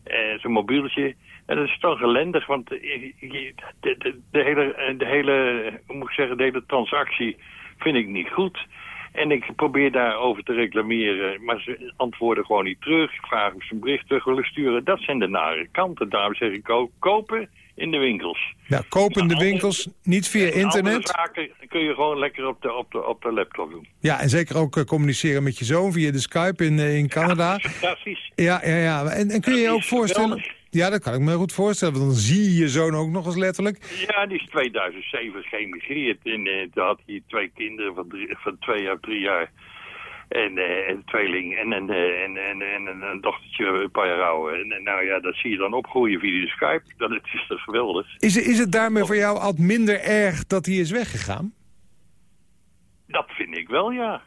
Eh, Zo'n mobieltje. En dat is toch ellendig, want eh, de, de, de, hele, eh, de hele, hoe moet ik zeggen, de hele transactie vind ik niet goed. En ik probeer daarover te reclameren, maar ze antwoorden gewoon niet terug. Ik vraag of ze een bericht terug willen sturen. Dat zijn de nare kanten. Daarom zeg ik ook, kopen in de winkels. Ja, kopen de winkels, niet via internet. zaken kun je gewoon lekker op de, op de, op de laptop doen. Ja, en zeker ook eh, communiceren met je zoon via de Skype in, eh, in Canada. Fantastisch. Ja, ja, ja. En, en kun je je ook voorstellen... geweldig. Ja, dat kan ik me goed voorstellen, want dan zie je je zoon ook nog eens letterlijk. Ja, die is 2007 geëmigreerd. En eh, toen had hij twee kinderen van, drie, van twee jaar, drie jaar. En eh, een tweeling en, een eh, en, en, en, een dochtertje een paar jaar ouder. En, nou ja, dat zie je dan opgroeien via de Skype. Dat het is toch geweldig. Is, is het daarmee voor jou al minder erg dat hij is weggegaan? Dat vind ik wel, ja.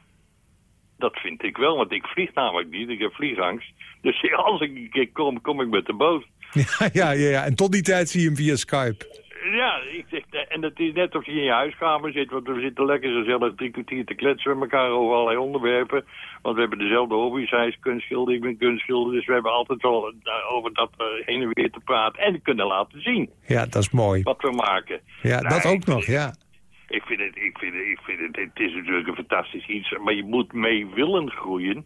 Dat vind ik wel, want ik vlieg namelijk niet. Ik heb vliegangst. Dus als ik een keer kom, kom ik met de boot. Ja, ja, ja, ja. En tot die tijd zie je hem via Skype. Ja, ik zeg, eh, en het is net of je in je huiskamer zit, want we zitten lekker gezellig drie kwartier te kletsen met elkaar over allerlei onderwerpen. Want we hebben dezelfde hobby's, hij is kunstschilder, ik ben kunstschilder, dus we hebben altijd wel eh, over dat eh, heen en weer te praten en kunnen laten zien Ja, dat is mooi. wat we maken. Ja, Nou, dat ook ik- nog, ja. Ik vind het, ik vind het, ik vind het, het is natuurlijk een fantastisch iets, maar je moet mee willen groeien.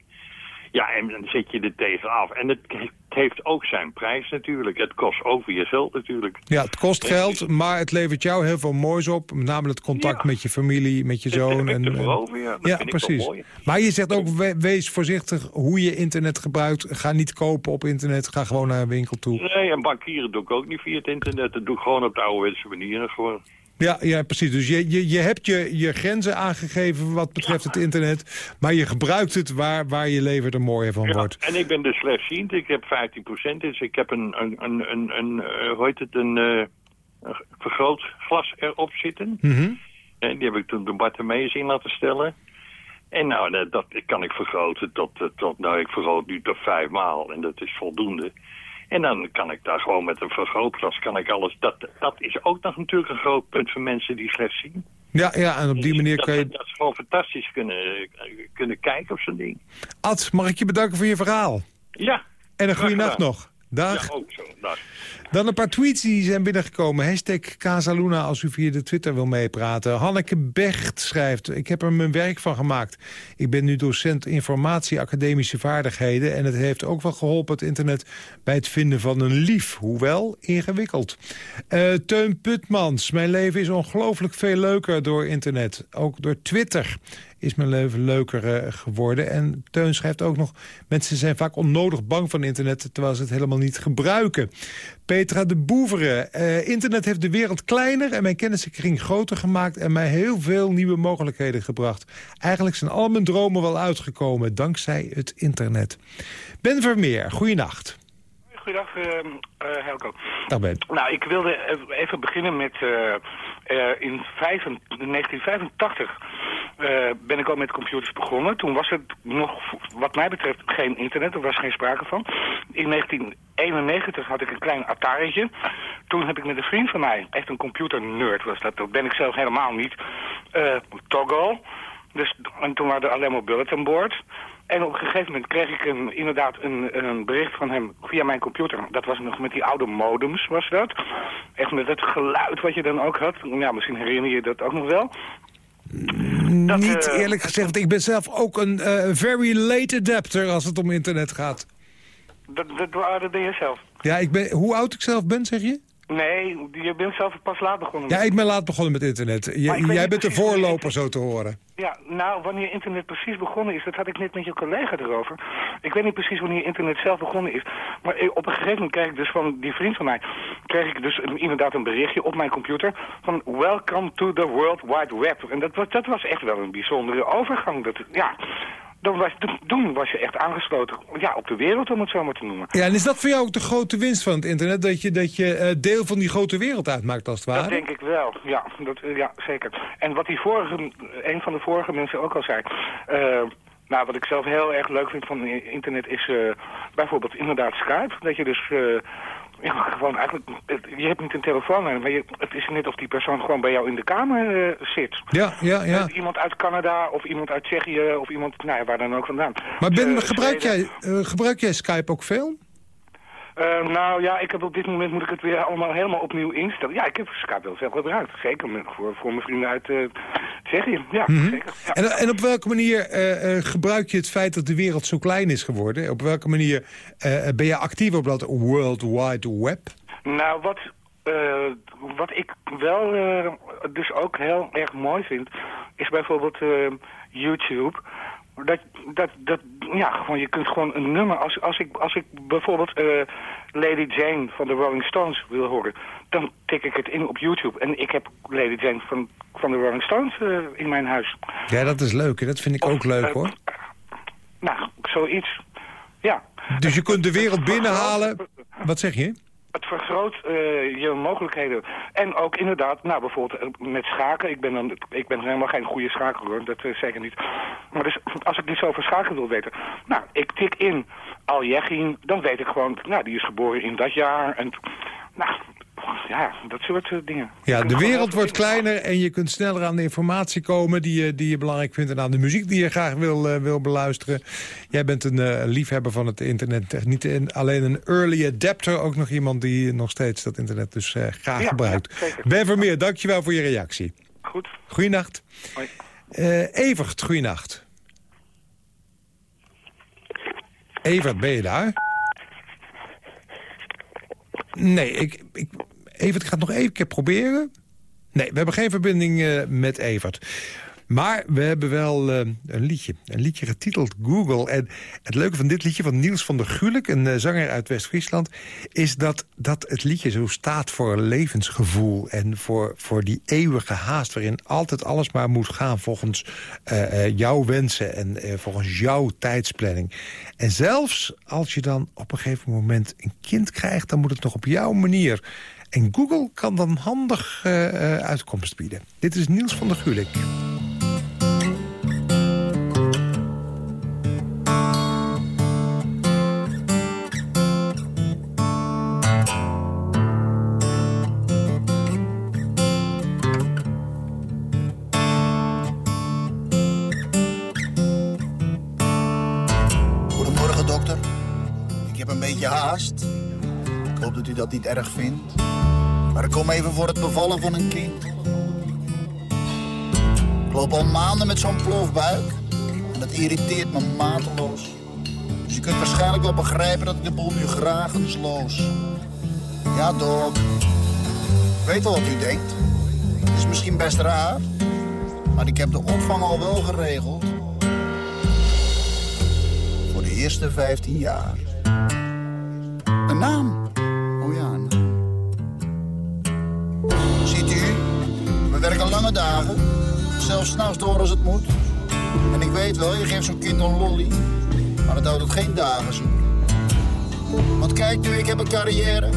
Ja, en dan zet je er tegenaf. En het, het heeft ook zijn prijs natuurlijk. Het kost ook weer geld natuurlijk. Ja, het kost geld, maar het levert jou heel veel moois op. Met name het contact met je familie, met je zoon. en, en- over, ja. Dat ja, vind ik wel precies. mooi. Maar je zegt ook, we- wees voorzichtig hoe je internet gebruikt. Ga niet kopen op internet, ga gewoon naar een winkel toe. Nee, en bankieren doe ik ook niet via het internet. Dat doe ik gewoon op de ouderwetse manier. Gewoon. Ja, ja precies. Dus je, je, je hebt je, je grenzen aangegeven wat betreft het internet. Maar je gebruikt het waar, waar je leven er mooier van Ja, wordt. en ik ben dus slechtziend. Ik heb 15%. Dus ik heb een, een, een, een, een eh, hoe heet het, een, eh, een vergrootglas erop zitten. Mhm. En die heb ik toen de Bartemeus in laten stellen. En nou, dat, dat kan ik vergroten tot, eh, tot, nou, ik vergroot nu tot vijf maal. En dat is voldoende. En dan kan ik daar gewoon met een vergrootglas, kan ik alles... Dat, dat is ook nog natuurlijk een groot punt voor mensen die slecht zien. Ja, ja, en op die manier dat, kan je... dat ze gewoon fantastisch kunnen, kunnen kijken op zo'n ding. Ad, mag ik je bedanken voor je verhaal? Ja. En een goede nacht nog. Dag. Ja, ook zo. Dag. Dan een paar tweets die zijn binnengekomen. Hashtag Casaluna als u via de Twitter wil meepraten. Hanneke Becht schrijft, ik heb er mijn werk van gemaakt. Ik ben nu docent informatie academische vaardigheden... en het heeft ook wel geholpen het internet bij het vinden van een lief. Hoewel ingewikkeld. Eh, Teun Putmans, mijn leven is ongelooflijk veel leuker door internet. Ook door Twitter is mijn leven leuker eh, geworden. En Teun schrijft ook nog... mensen zijn vaak onnodig bang van internet... terwijl ze het helemaal niet gebruiken. Petra de Boeveren. eh, internet heeft de wereld kleiner en mijn kennissenkring groter gemaakt... en mij heel veel nieuwe mogelijkheden gebracht. Eigenlijk zijn al mijn dromen wel uitgekomen... dankzij het internet. Ben Vermeer, goeienacht. Goedendag, eh, eh, Helco. Dag Ben. Nou, ik wilde eh, even beginnen met... eh, eh, in, vijf- in 1985 eh, ben ik al met computers begonnen. Toen was het nog, wat mij betreft, geen internet. Er was geen sprake van. In 1991 had ik een klein Atari'tje. Toen heb ik met een vriend van mij, echt een computer-nerd was dat. Dat ben ik zelf helemaal niet. Toggle. Dus, en toen waren er alleen maar bulletin boards. En op een gegeven moment kreeg ik een, inderdaad een, een bericht van hem via mijn computer. Dat was nog met die oude modems, was dat. Echt met het geluid wat je dan ook had. Ja, misschien herinner je je dat ook nog wel. niet eh, eerlijk gezegd, want ik ben zelf ook een eh, very late adapter... als het om internet gaat. Dat, dat, ben je zelf. Ja, ik ben, hoe oud ik zelf ben, zeg je? Nee, je bent zelf pas laat begonnen. Ja, ik ben laat begonnen met internet. J- jij bent de voorloper, zo te horen. Ja, nou, wanneer internet precies begonnen is, dat had ik net met je collega erover. Ik weet niet precies wanneer internet zelf begonnen is. Maar op een gegeven moment kreeg ik dus van die vriend van mij, kreeg ik dus inderdaad een berichtje op mijn computer van Welcome to the World Wide Web. En dat was, dat was echt wel een bijzondere overgang. Dat, ja, dan was, toen was je echt aangesloten ja, op de wereld, om het zo maar te noemen. Ja, en is dat voor jou ook de grote winst van het internet? Dat je, dat je eh, deel van die grote wereld uitmaakt, als het ware? Dat denk ik wel, ja, dat, eh, ja, zeker. En wat die vorige, een van de vorige mensen ook al zei... eh, Nou, wat ik zelf heel erg leuk vind van internet is bijvoorbeeld inderdaad Skype. Dat je dus ja, gewoon eigenlijk... Je hebt niet een telefoon, maar je, het is net of die persoon gewoon bij jou in de kamer eh, zit. Ja, ja, ja. Iemand uit Canada of iemand uit Tsjechië of iemand, nou ja, waar dan ook vandaan. Maar Ben, gebruik, jij, eh, gebruik jij Skype ook veel? Eh, nou ja, ik heb op dit moment moet ik het weer allemaal helemaal opnieuw instellen. Ja, ik heb Skype wel veel gebruikt. Zeker met, voor, voor mijn vrienden uit Tsjechië. Ja, Mhm. zeker. Ja. En, en op welke manier eh, eh, gebruik je het feit dat de wereld zo klein is geworden? Op welke manier ben je actief op dat World Wide Web? Nou, wat, wat ik wel dus ook heel erg mooi vind, is bijvoorbeeld YouTube. Dat, dat, dat, ja, gewoon, je kunt gewoon een nummer, als, als, ik, als ik bijvoorbeeld eh, Lady Jane van de Rolling Stones wil horen, dan tik ik het in op YouTube. En ik heb Lady Jane van, van de Rolling Stones eh, in mijn huis. Ja, dat is leuk. hè? Dat vind ik ook leuk, eh, hoor. Nou, zoiets. Ja. Dus je kunt de wereld binnenhalen. Wat zeg je? Het vergroot eh, je mogelijkheden. En ook inderdaad, nou bijvoorbeeld eh, met schaken. Ik ben, dan, ik ben helemaal geen goede schaker hoor, dat eh, zeker niet. Maar dus als ik iets over schaken wil weten. Nou, ik tik in Al dan weet ik gewoon, nou die is geboren in dat jaar. En nou, ja, dat soort eh, dingen. Ja, de wereld wordt kleiner en je kunt sneller aan de informatie komen die je, die je belangrijk vindt... en aan de muziek die je graag wil, eh, wil beluisteren. Jij bent een eh, liefhebber van het internet. Niet een- alleen een early adapter, ook nog iemand die nog steeds dat internet dus graag Ja, gebruikt. ja, ben Vermeer, dankjewel voor je reactie. Goed. Goeienacht. Hoi. Evert, goeienacht. Evert, ben je daar? Nee, ik, ik, Evert, ik ga het nog even keer proberen. Nee, we hebben geen verbinding eh, met Evert. Maar we hebben wel eh, een liedje. Een liedje getiteld Google. En het leuke van dit liedje van Niels van der Gulik... een eh, zanger uit West-Friesland... is dat, dat het liedje zo staat voor levensgevoel... en voor, voor die eeuwige haast... waarin altijd alles maar moet gaan volgens jouw wensen... en volgens jouw tijdsplanning. En zelfs als je dan op een gegeven moment een kind krijgt... dan moet het nog op jouw manier... En Google kan dan handig eh, uitkomst bieden. Dit is Niels van der Gulik. Goedemorgen, dokter. Ik heb een beetje haast. Dat niet erg vindt. Maar ik kom even voor het bevallen van een kind. Ik loop al maanden met zo'n plofbuik. En dat irriteert me mateloos. Dus u kunt waarschijnlijk wel begrijpen dat ik de boel nu graag eens los. Ja, dok. Ik weet wel wat u denkt. Het is misschien best raar. Maar ik heb de opvang al wel geregeld. Voor de eerste 15 jaar. Een naam. Dagen. Zelfs s'nachts door als het moet. En ik weet wel, je geeft zo'n kind een lolly. Maar dat houdt het geen dagen zoek. Want kijk nu, ik heb een carrière.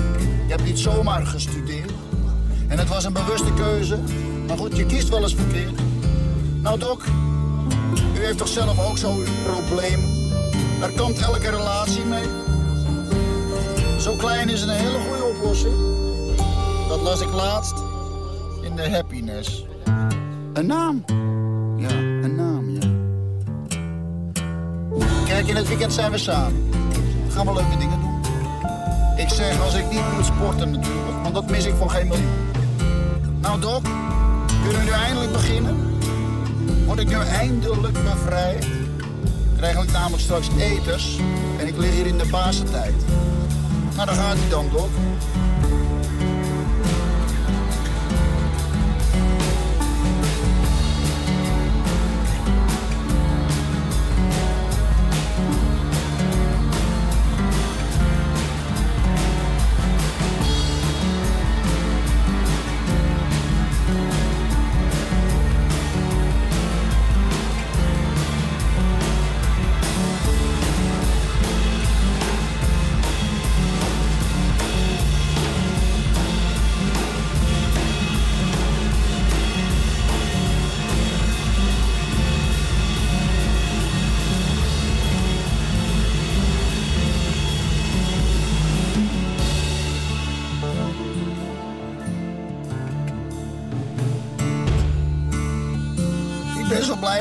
Ik heb niet zomaar gestudeerd. En het was een bewuste keuze. Maar goed, je kiest wel eens verkeerd. Nou, Doc, u heeft toch zelf ook zo uw problemen? Daar komt elke relatie mee. Zo klein is een hele goede oplossing. Dat las ik laatst in de happiness. Een naam. Ja, een naam, ja. Kijk, in het weekend zijn we samen. Gaan we leuke dingen doen. Ik zeg als ik niet moet sporten natuurlijk, want dat mis ik voor geen miljoen. Nou, Doc, kunnen we nu eindelijk beginnen? Word ik nu eindelijk bevrijd? Krijg ik namelijk straks eters en ik lig hier in de basentijd. Nou, daar gaat hij dan, Doc.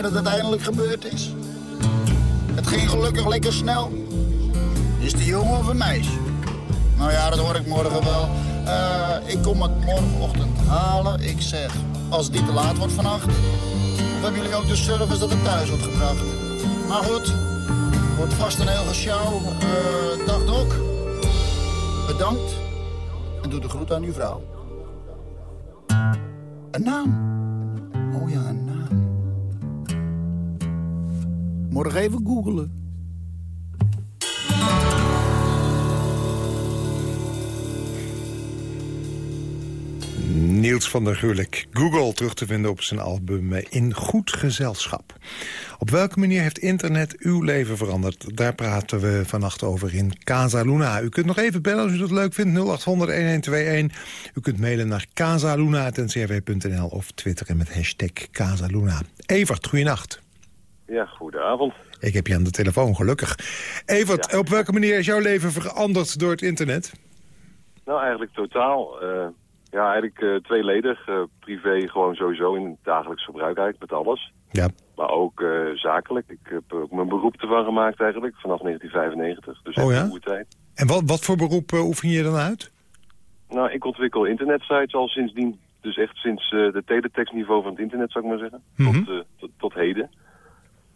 Dat het eindelijk gebeurd is. Het ging gelukkig lekker snel. Is een jongen of een meisje? Nou ja, dat hoor ik morgen wel. Eh, ik kom het morgenochtend halen. Ik zeg, als het niet te laat wordt vannacht. Of hebben jullie ook de service dat het thuis wordt gebracht? Maar goed, wordt vast een heel gesjouw. Uh, dag Doc. Bedankt. En doe de groet aan uw vrouw. Een naam. Morgen even googelen. Niels van der Gulik. Google terug te vinden op zijn album In Goed Gezelschap. Op welke manier heeft internet uw leven veranderd? Daar praten we vannacht over in Casa Luna. U kunt nog even bellen als u dat leuk vindt. 0800-1121. U kunt mailen naar casaluna.ncrw.nl of twitteren met hashtag Casaluna. Evert, goeienacht. Ja, goedenavond. Ik heb je aan de telefoon, gelukkig. Evert, op welke manier is jouw leven veranderd door het internet? Nou, eigenlijk totaal. Uh, ja, eigenlijk uh, tweeledig. Uh, privé gewoon sowieso in het dagelijks gebruik eigenlijk met alles. Ja. Maar ook zakelijk. Ik heb ook mijn beroep ervan gemaakt eigenlijk vanaf 1995. Dus oh ja? goede tijd. En wat, wat voor beroep oefen je dan uit? Nou, ik ontwikkel internetsites al sindsdien. Dus echt sinds de teletextniveau van het internet zou ik maar zeggen. Mm -hmm. tot, tot, tot, heden.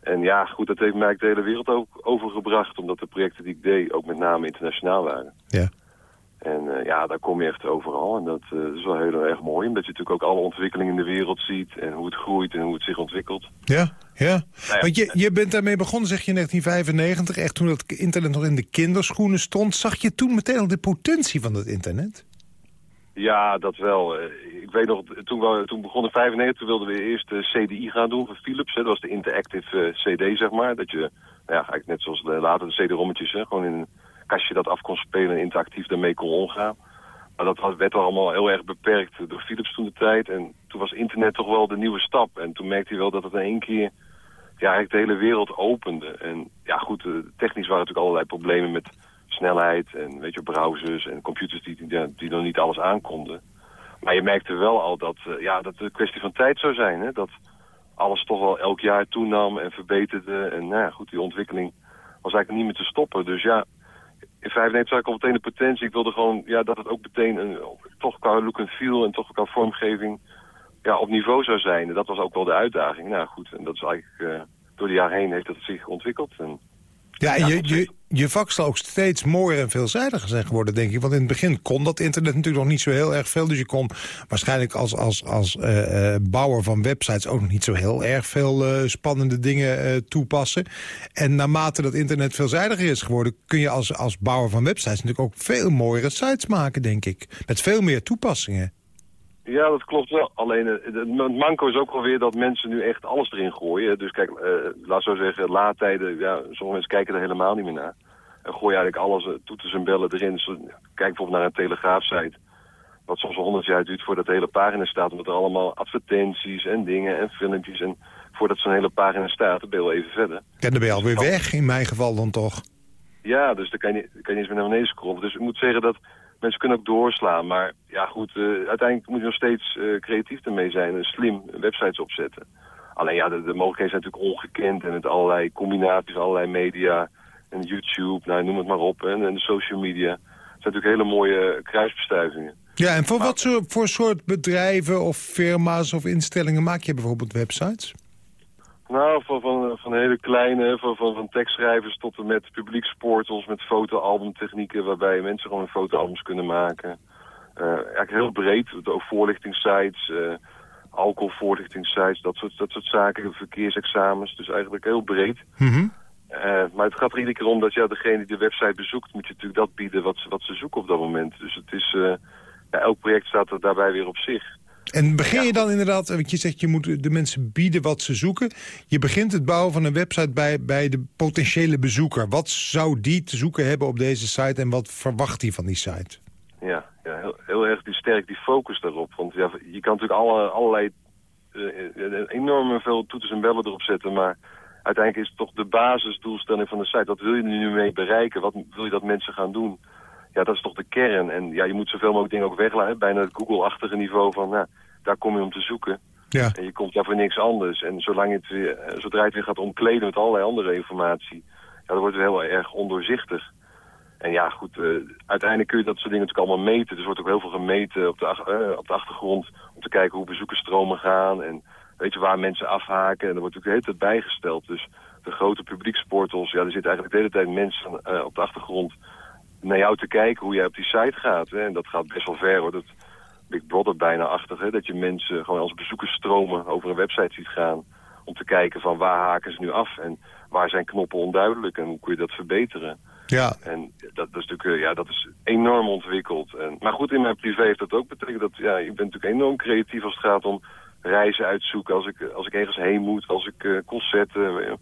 En ja, goed, dat heeft mij de hele wereld ook overgebracht. Omdat de projecten die ik deed ook met name internationaal waren. Ja. En uh, ja, daar kom je echt overal. En dat uh, is wel heel erg mooi. Omdat je natuurlijk ook alle ontwikkelingen in de wereld ziet. En hoe het groeit en hoe het zich ontwikkelt. Ja, ja. Nou ja. Want je, je bent daarmee begonnen, zeg je, in 1995. Echt toen het internet nog in de kinderschoenen stond. Zag je toen meteen al de potentie van het internet? Ja, dat wel. Ik weet nog, toen we toen begonnen in 95 wilden we eerst de CDI gaan doen van Philips. Hè. Dat was de Interactive uh, CD, zeg maar. Dat je, nou ja, eigenlijk net zoals de, later de CD-rommetjes, gewoon in een kastje dat af kon spelen en interactief daarmee kon omgaan. Maar dat werd allemaal heel erg beperkt door Philips toen de tijd. En toen was internet toch wel de nieuwe stap. En toen merkte hij wel dat het in één keer ja, eigenlijk de hele wereld opende. En ja goed, technisch waren natuurlijk allerlei problemen met snelheid en weet je, browsers en computers die, die, die nog niet alles aankonden. Maar je merkte wel al dat, uh, ja, dat het een kwestie van tijd zou zijn. Hè? Dat alles toch wel elk jaar toenam en verbeterde. En nou ja, goed, die ontwikkeling was eigenlijk niet meer te stoppen. Dus ja, in 95 zag ik al meteen de potentie. Ik wilde gewoon ja, dat het ook meteen een, toch qua look en feel en toch qua vormgeving ja, op niveau zou zijn. En dat was ook wel de uitdaging. Nou goed, en dat is eigenlijk uh, door de jaren heen heeft dat zich ontwikkeld. En, ja, je, je, je vak zal ook steeds mooier en veelzijdiger zijn geworden, denk ik. Want in het begin kon dat internet natuurlijk nog niet zo heel erg veel. Dus je kon waarschijnlijk als, als, als uh, uh, bouwer van websites ook nog niet zo heel erg veel uh, spannende dingen toepassen. En naarmate dat internet veelzijdiger is geworden, kun je als, als bouwer van websites natuurlijk ook veel mooiere sites maken, denk ik. Met veel meer toepassingen. Ja, dat klopt wel. Alleen het manco is ook wel weer dat mensen nu echt alles erin gooien. Dus kijk, uh, laat zo zeggen, laadtijden, ja, sommige mensen kijken er helemaal niet meer naar. En gooien eigenlijk alles, uh, toeters en bellen erin. Kijk bijvoorbeeld naar een telegraafsite. Wat soms honderd jaar duurt voordat de hele pagina staat. Omdat er allemaal advertenties en dingen en filmpjes. En voordat zo'n hele pagina staat, dan ben je wel even verder. En dan ben je alweer weg, in mijn geval dan toch? Ja, dus dan kan je, kan je eens weer naar beneden scrollen. Dus ik moet zeggen dat mensen kunnen ook doorslaan. Maar ja goed, uh, uiteindelijk moet je nog steeds uh, creatief ermee zijn en slim websites opzetten. Alleen ja, de, de, mogelijkheden zijn natuurlijk ongekend en met allerlei combinaties, allerlei media en YouTube, nou noem het maar op, en, en de social media. Het zijn natuurlijk hele mooie kruisbestuivingen. Ja, en voor wat voor soort bedrijven of firma's of instellingen maak je bijvoorbeeld websites? Nou, van, van, van hele kleine, van, van, van tekstschrijvers tot en met publieksportals met fotoalbumtechnieken waarbij mensen gewoon fotoalbums kunnen maken. Uh, eigenlijk heel breed, ook voorlichtingssites, uh, alcoholvoorlichtingssites, dat soort, dat soort zaken, verkeersexamens. Dus eigenlijk heel breed. Mm -hmm. uh, maar het gaat er iedere keer om dat ja, degene die de website bezoekt, moet je natuurlijk dat bieden wat ze, wat ze zoeken op dat moment. Dus het is, ja, elk project staat er daarbij weer op zich. En begin je dan inderdaad, want je zegt je moet de mensen bieden wat ze zoeken. Je begint het bouwen van een website bij, bij de potentiële bezoeker. Wat zou die te zoeken hebben op deze site en wat verwacht hij van die site? Ja, ja heel, heel erg die sterk die focus daarop. Want ja, je kan natuurlijk alle, allerlei uh, enorme veel toeters en bellen erop zetten, maar uiteindelijk is het toch de basisdoelstelling van de site. Wat wil je nu mee bereiken? Wat wil je dat mensen gaan doen? ja, dat is toch de kern. En ja, je moet zoveel mogelijk dingen ook weglaten. Bijna het Google-achtige niveau van, nou, daar kom je om te zoeken. Ja. En je komt daar voor niks anders. En zolang het weer, eh, zodra je het weer gaat omkleden met allerlei andere informatie... Ja, dan wordt het heel erg ondoorzichtig. En ja, goed, eh, uiteindelijk kun je dat soort dingen natuurlijk allemaal meten. Dus er wordt ook heel veel gemeten op de, ach- eh, op de achtergrond... om te kijken hoe bezoekersstromen gaan en weet je waar mensen afhaken. En er wordt natuurlijk de hele tijd bijgesteld. Dus de grote publieksportals, ja, er zitten eigenlijk de hele tijd mensen op de achtergrond... naar jou te kijken hoe jij op die site gaat. Hè. En dat gaat best wel ver, hoor. Dat Big Brother bijna achtig, hè. Dat je mensen gewoon als bezoekersstromen over een website ziet gaan... om te kijken van waar haken ze nu af en waar zijn knoppen onduidelijk... en hoe kun je dat verbeteren. Ja. En dat, dat is natuurlijk eh, ja, dat is enorm ontwikkeld. En, maar goed, in mijn privé heeft dat ook betekend dat ja, ik ben natuurlijk enorm creatief als het gaat om reizen uitzoeken. Als ik, als ik ergens heen moet, als ik eh concerten.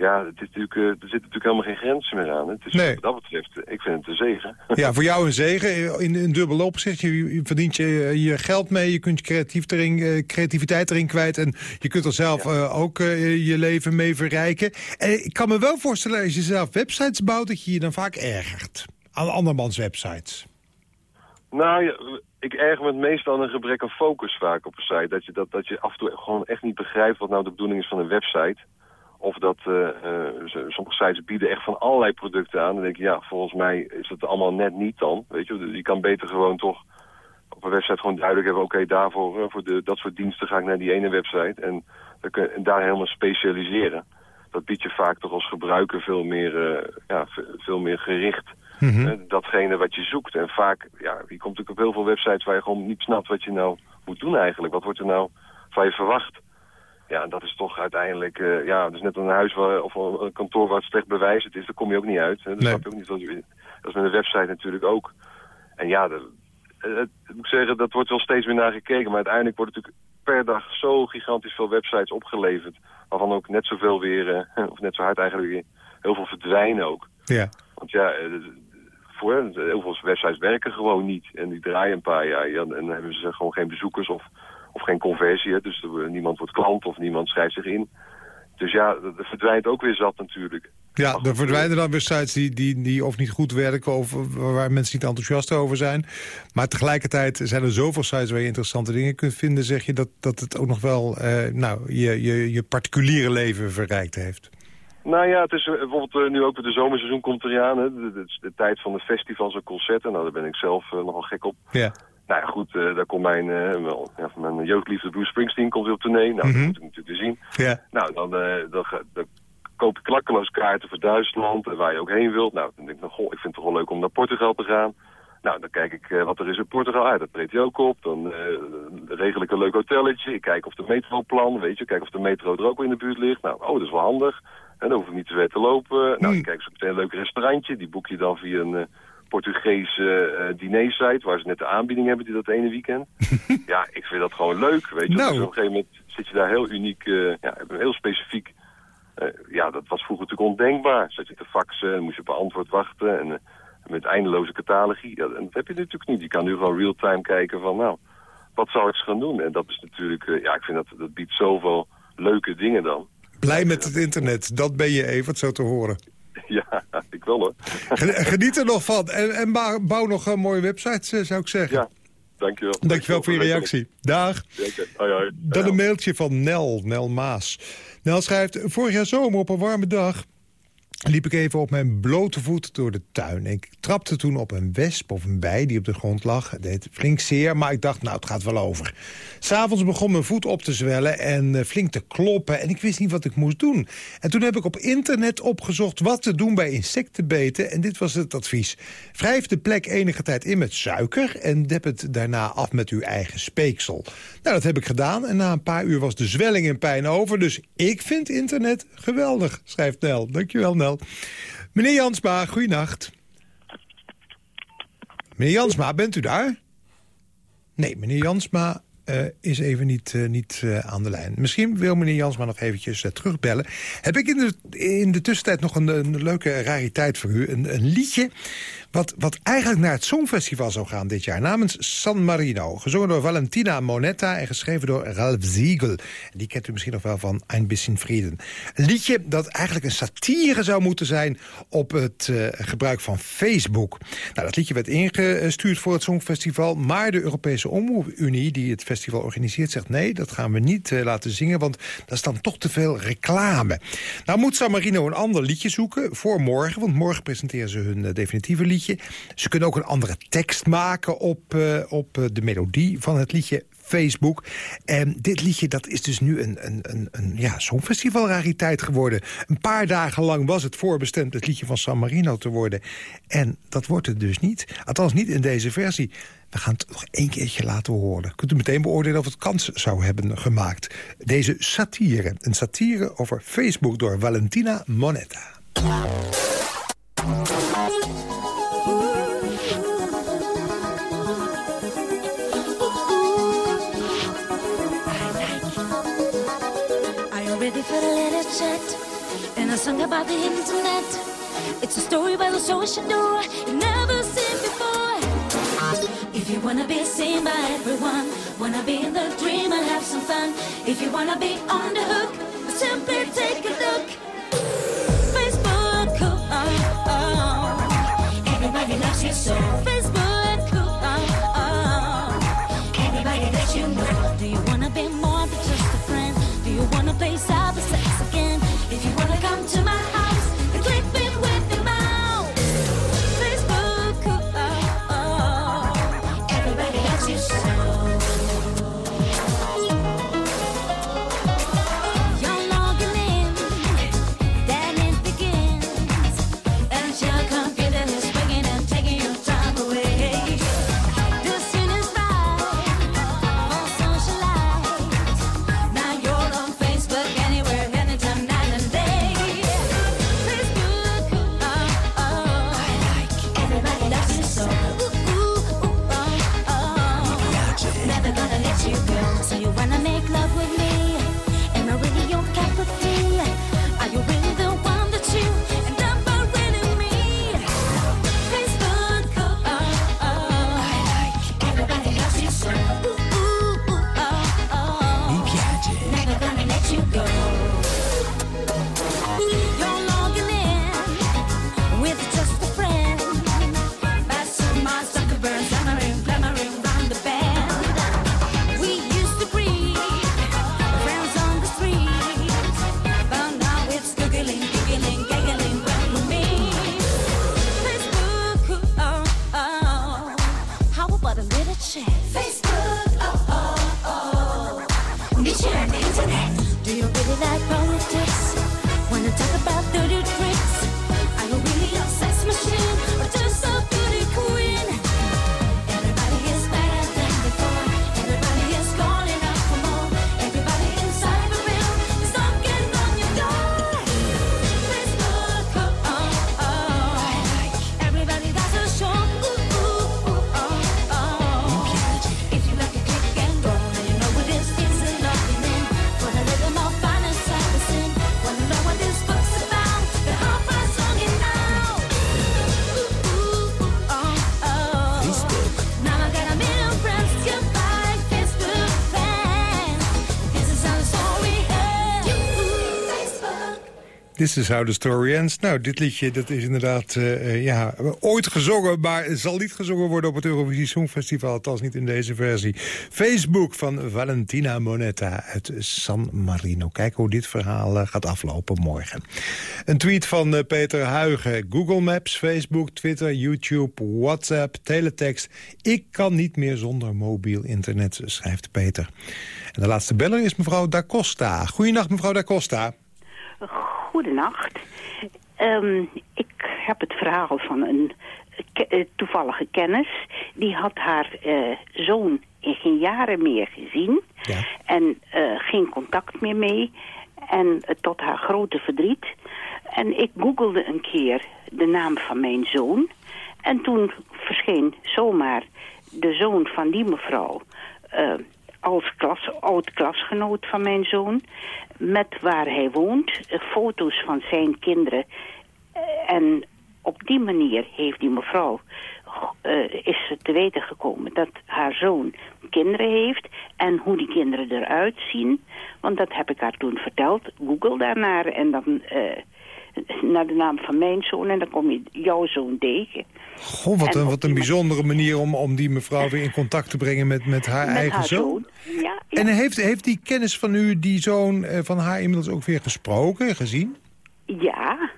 Eh, ja, het is natuurlijk, eh, er zitten natuurlijk helemaal geen grenzen meer aan. Het is, Nee. Wat dat betreft, eh, ik vind het een zegen. Ja, voor jou een zegen. In, in dubbel opzicht. Je, je verdient je, je geld mee. Je kunt je creatief erin, eh, creativiteit erin kwijt. En je kunt er zelf eh, ook eh, je leven mee verrijken. En ik kan me wel voorstellen als je zelf websites bouwt... dat je je dan vaak ergert aan andermans websites. Nou, ja, ik erger me het meest aan een gebrek aan focus vaak op een site. Dat je, dat, dat je af en toe gewoon echt niet begrijpt wat nou de bedoeling is van een website. Of dat eh, eh, sommige sites bieden echt van allerlei producten aan. Dan denk je, ja, volgens mij is het allemaal net niet dan. Weet je, je kan beter gewoon toch op een website gewoon duidelijk hebben... oké, daarvoor, eh, voor de, dat soort diensten ga ik naar die ene website. En, dan kun je, en daar helemaal specialiseren. Dat biedt je vaak toch als gebruiker veel meer, ja, ve- veel meer gericht eh, datgene wat je zoekt. En vaak, ja, je komt natuurlijk op heel veel websites waar je gewoon niet snapt wat je nou moet doen eigenlijk. Wat wordt er nou van je verwacht? Ja, en dat is toch uiteindelijk, eh, ja, dus net een huis waar, of een kantoor waar het slecht bewijs is, daar kom je ook niet uit. Hè. Dat je ook niet. Dat is, dat is met een website natuurlijk ook. En ja, de, eh, het, ik moet zeggen, dat wordt wel steeds meer naar gekeken. Maar uiteindelijk wordt natuurlijk per dag zo gigantisch veel websites opgeleverd. Waarvan ook net zoveel weer, eh, of net zo hard eigenlijk weer, heel veel verdwijnen ook. Ja. Want ja, voor, heel veel websites werken gewoon niet. En die draaien een paar jaar ja, en dan hebben ze gewoon geen bezoekers of, of geen conversie. Hè. Dus er- niemand wordt klant of niemand schrijft zich in. Dus ja, er er verdwijnt ook weer zat natuurlijk. Ja, er verdwijnen dan weer sites die, die, die of niet goed werken... of waar mensen niet enthousiast over zijn. Maar tegelijkertijd zijn er zoveel sites waar je interessante dingen kunt vinden... zeg je dat, dat het ook nog wel eh, nou, je, je, je particuliere leven verrijkt heeft. Nou ja, het is eh, bijvoorbeeld eh, nu ook de zomerseizoen komt er aan. Hè. De, de, de tijd van de festivals en concerten. Nou, daar ben ik zelf eh, nogal gek op. Ja. Nou ja, goed, eh, daar komt mijn, eh, wel, ja, mijn jeugdliefde Bruce Springsteen komt weer op tournee. Nou, Mhm. dat moet ik natuurlijk weer zien. Ja. Nou, dan, eh, dan, koop ik klakkeloos kaarten voor Duitsland, en waar je ook heen wilt. Nou, dan denk ik, nou, goh, ik vind het toch wel leuk om naar Portugal te gaan. Nou, dan kijk ik wat er is in Portugal. Ah, dat treedt hij ook op. Dan regel ik een leuk hotelletje. Ik kijk of de metroplan, weet je, kijk of de metro er ook wel in de buurt ligt. Nou, oh, dat is wel handig. En dan hoef ik niet te ver te lopen. Nou, dan kijk ik zo meteen een leuk restaurantje. Die boek je dan via een Portugese eh dinersite, waar ze net de aanbieding hebben die dat ene weekend. ja, ik vind dat gewoon leuk, weet je. Nou. Dus op een gegeven moment zit je daar heel uniek, eh, ja, heel specifiek eh, ja, dat was vroeger natuurlijk ondenkbaar. Zat je te faxen, dan moest je op antwoord wachten. En met eindeloze catalogie. Ja, en dat heb je natuurlijk niet. Je kan nu gewoon real-time kijken van, nou, wat zou ik eens gaan doen? En dat is natuurlijk, ja, ik vind dat, dat biedt zoveel leuke dingen dan. Blij met het internet, dat ben je, Evert, zo te horen. Ja, ik wel hoor. Gen- Geniet er nog van. En, en bouw nog een mooie websites, eh, zou ik zeggen. Ja, dankjewel. Dankjewel voor je reactie. Dag. Zeker. Hoi, hoi. Dan een mailtje van Nel, Nel Maas. Nel schrijft, vorig jaar zomer op een warme dag liep ik even op mijn blote voet door de tuin. Ik trapte toen op een wesp of een bij die op de grond lag. Het deed flink zeer, maar ik dacht, nou, het gaat wel over. S'avonds begon mijn voet op te zwellen en eh, flink te kloppen... en ik wist niet wat ik moest doen. En toen heb ik op internet opgezocht wat te doen bij insectenbeten... en dit was het advies. Wrijf de plek enige tijd in met suiker... en dep het daarna af met uw eigen speeksel. Nou, dat heb ik gedaan en na een paar uur was de zwelling en pijn over... dus ik vind internet geweldig, schrijft Nel. Dankjewel, Nel. Meneer Jansma, goeienacht. Meneer Jansma, bent u daar? Nee, meneer Jansma eh, is even niet, eh, niet eh, aan de lijn. Misschien wil meneer Jansma nog eventjes terugbellen. Heb ik in de, in de tussentijd nog een, een leuke rariteit voor u. Een, een liedje Wat, wat eigenlijk naar het Songfestival zou gaan dit jaar. Namens San Marino. Gezongen door Valentina Monetta en geschreven door Ralph Ziegel. Die kent u misschien nog wel van Ein bisschen Frieden. Een liedje dat eigenlijk een satire zou moeten zijn... op het uh, gebruik van Facebook. Nou, dat liedje werd ingestuurd voor het Songfestival... maar de Europese Omroepunie, die het festival organiseert... zegt nee, dat gaan we niet uh, laten zingen... want dat is dan toch te veel reclame. Nou moet San Marino een ander liedje zoeken voor morgen... want morgen presenteren ze hun uh, definitieve liedje. Ze kunnen ook een andere tekst maken op, uh, op uh, de melodie van het liedje Facebook. En dit liedje dat is dus nu een, een, een, een ja, songfestivalrariteit geworden. Een paar dagen lang was het voorbestemd het liedje van San Marino te worden. En dat wordt het dus niet. Althans niet in deze versie. We gaan het nog één keertje laten horen. Kunt u meteen beoordelen of het kans zou hebben gemaakt. Deze satire. Een satire over Facebook door Valentina Monetta. Song about the internet It's a story by the social door You've never seen before. If you wanna be seen by everyone Wanna be in the dream and have some fun. If you wanna be on the hook Simply take a look. Facebook, oh, oh, oh. Everybody loves you so. Facebook, that This is how the story ends. Nou, dit liedje dat is inderdaad uh, uh, ja, ooit gezongen... maar zal niet gezongen worden op het Eurovisie Songfestival. Althans niet in deze versie. Facebook van Valentina Monetta uit San Marino. Kijk hoe dit verhaal uh, gaat aflopen morgen. Een tweet van Peter Huigen. Google Maps, Facebook, Twitter, YouTube, WhatsApp, teletext. Ik kan niet meer zonder mobiel internet, schrijft Peter. En de laatste beller is mevrouw Da Costa. Goedenacht, mevrouw Da Costa. Goedenacht. Um, ik heb het verhaal van een ke uh, toevallige kennis. Die had haar uh, zoon in geen jaren meer gezien. Ja. En uh, geen contact meer mee. En tot haar grote verdriet. En ik googelde een keer de naam van mijn zoon. En toen verscheen zomaar de zoon van die mevrouw... als klas, oud-klasgenoot van mijn zoon met waar hij woont, foto's van zijn kinderen en op die manier heeft die mevrouw eh, is ze te weten gekomen dat haar zoon kinderen heeft en hoe die kinderen eruit zien. Want dat heb ik haar toen verteld. Google daarnaar en dan eh, naar de naam van mijn zoon en dan kom je jouw zoon tegen. Goh, wat En een, wat een bijzondere manier om, om die mevrouw weer in contact te brengen met, met haar Met eigen haar zoon. Ja, En heeft, heeft die kennis van u die zoon eh, van haar inmiddels ook weer gesproken, gezien? Ja,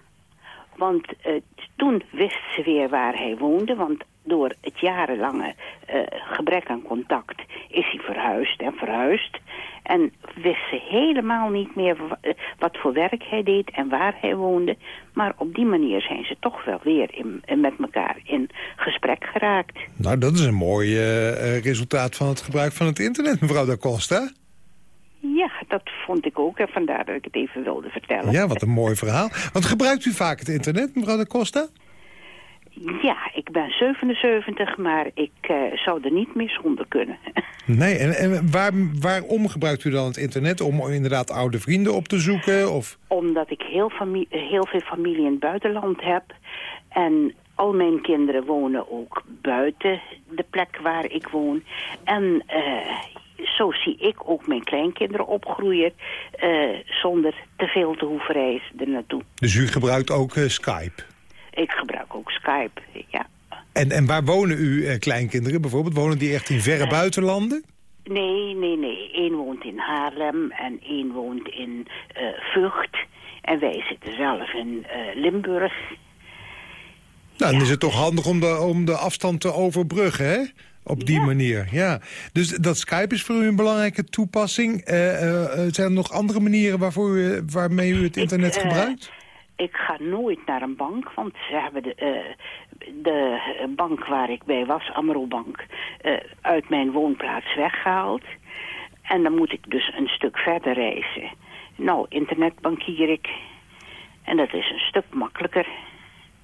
want eh, toen wist ze weer waar hij woonde. Want door het jarenlange eh, gebrek aan contact is hij verhuisd en verhuisd. En wist ze helemaal niet meer eh, wat voor werk hij deed en waar hij woonde. Maar op die manier zijn ze toch wel weer in, eh, met elkaar in gesprek geraakt. Nou, dat is een mooi eh, resultaat van het gebruik van het internet, mevrouw da Costa. Ja, dat vond ik ook en vandaar dat ik het even wilde vertellen. Ja, wat een mooi verhaal. Want gebruikt u vaak het internet, mevrouw da Costa? Ja, ik ben 77, maar ik eh, zou er niet meer zonder kunnen. Nee, en, en waar, waarom gebruikt u dan het internet? Om inderdaad oude vrienden op te zoeken? Of... Omdat ik heel, veel familie in het buitenland heb. En al mijn kinderen wonen ook buiten de plek waar ik woon. En eh, zo zie ik ook mijn kleinkinderen opgroeien... eh, zonder te veel te hoeven reizen er naartoe. Dus u gebruikt ook Skype? Ik gebruik ook Skype, ja. En, en waar wonen uw eh, kleinkinderen bijvoorbeeld? Wonen die echt in verre buitenlanden? Nee, nee, nee. Eén woont in Haarlem en één woont in eh, Vught. En wij zitten zelf in eh, Limburg. Nou, dan is het toch handig om de, om de afstand te overbruggen, hè? Op die manier, ja. Dus dat Skype is voor u een belangrijke toepassing. Zijn er nog andere manieren waarvoor u, waarmee u het internet gebruikt? Ik ga nooit naar een bank, want ze hebben de, eh, de bank waar ik bij was, Amro Bank, eh, uit mijn woonplaats weggehaald. En dan moet ik dus een stuk verder reizen. Nou, internetbankier ik. En dat is een stuk makkelijker.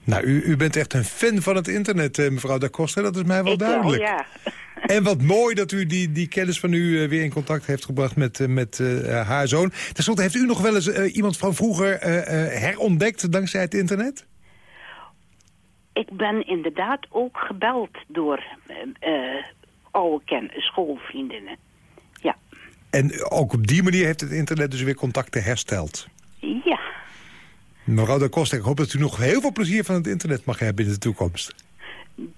Nou, u, u bent echt een fan van het internet, eh, mevrouw da Costa. Dat is mij wel ik duidelijk. Wel, ja. En wat mooi dat u die, die kennis van u eh, weer in contact heeft gebracht met, eh, met eh, haar zoon. Ten slotte, heeft u nog wel eens iemand van vroeger herontdekt dankzij het internet? Ik ben inderdaad ook gebeld door oude ken schoolvriendinnen. Ja. En ook op die manier heeft het internet dus weer contacten hersteld. Ja, Mevrouw da Costa, ik hoop dat u nog heel veel plezier van het internet mag hebben in de toekomst.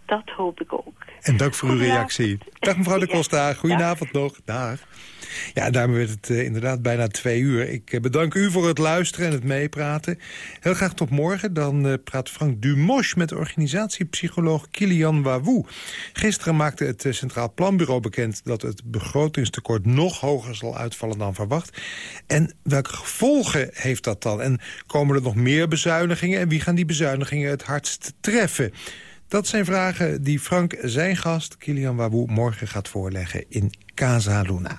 Dat hoop ik ook. En dank voor uw reactie. Dag mevrouw de. Costa, goedenavond nog. Dag. Ja, daarmee werd het eh, inderdaad bijna twee uur. Ik eh, bedank u voor het luisteren en het meepraten. Heel graag tot morgen. Dan eh, praat Frank Dumosch met organisatiepsycholoog Kilian Wawoe. Gisteren maakte het Centraal Planbureau bekend... dat het begrotingstekort nog hoger zal uitvallen dan verwacht. En welke gevolgen heeft dat dan? En komen er nog meer bezuinigingen? En wie gaan die bezuinigingen het hardst treffen? Dat zijn vragen die Frank zijn gast, Kilian Wawoe, morgen gaat voorleggen in Casa Luna.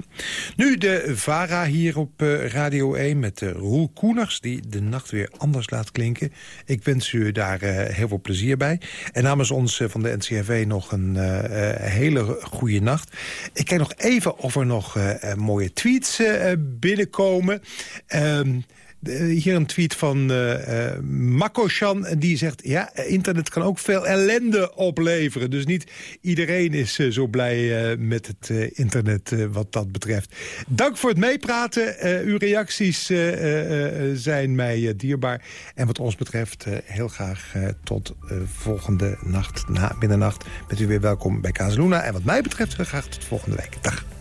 Nu de VARA hier op eh, Radio 1 met uh, Roel Koeners... die de nacht weer anders laat klinken. Ik wens u daar eh, heel veel plezier bij. En namens ons eh, van de NCRV nog een eh, eh, hele goede nacht. Ik kijk nog even of er nog eh, eh, mooie tweets eh, eh, binnenkomen... Ehm, hier een tweet van eh eh Makoshan. Die zegt, ja, internet kan ook veel ellende opleveren. Dus niet iedereen is eh, zo blij eh, met het eh, internet eh, wat dat betreft. Dank voor het meepraten. Eh, uw reacties eh, eh, eh, zijn mij eh, dierbaar. En wat ons betreft eh, heel graag eh, tot eh, volgende nacht, na middernacht. Bent u weer welkom bij Kazeluna. En wat mij betreft heel graag tot volgende week. Dag.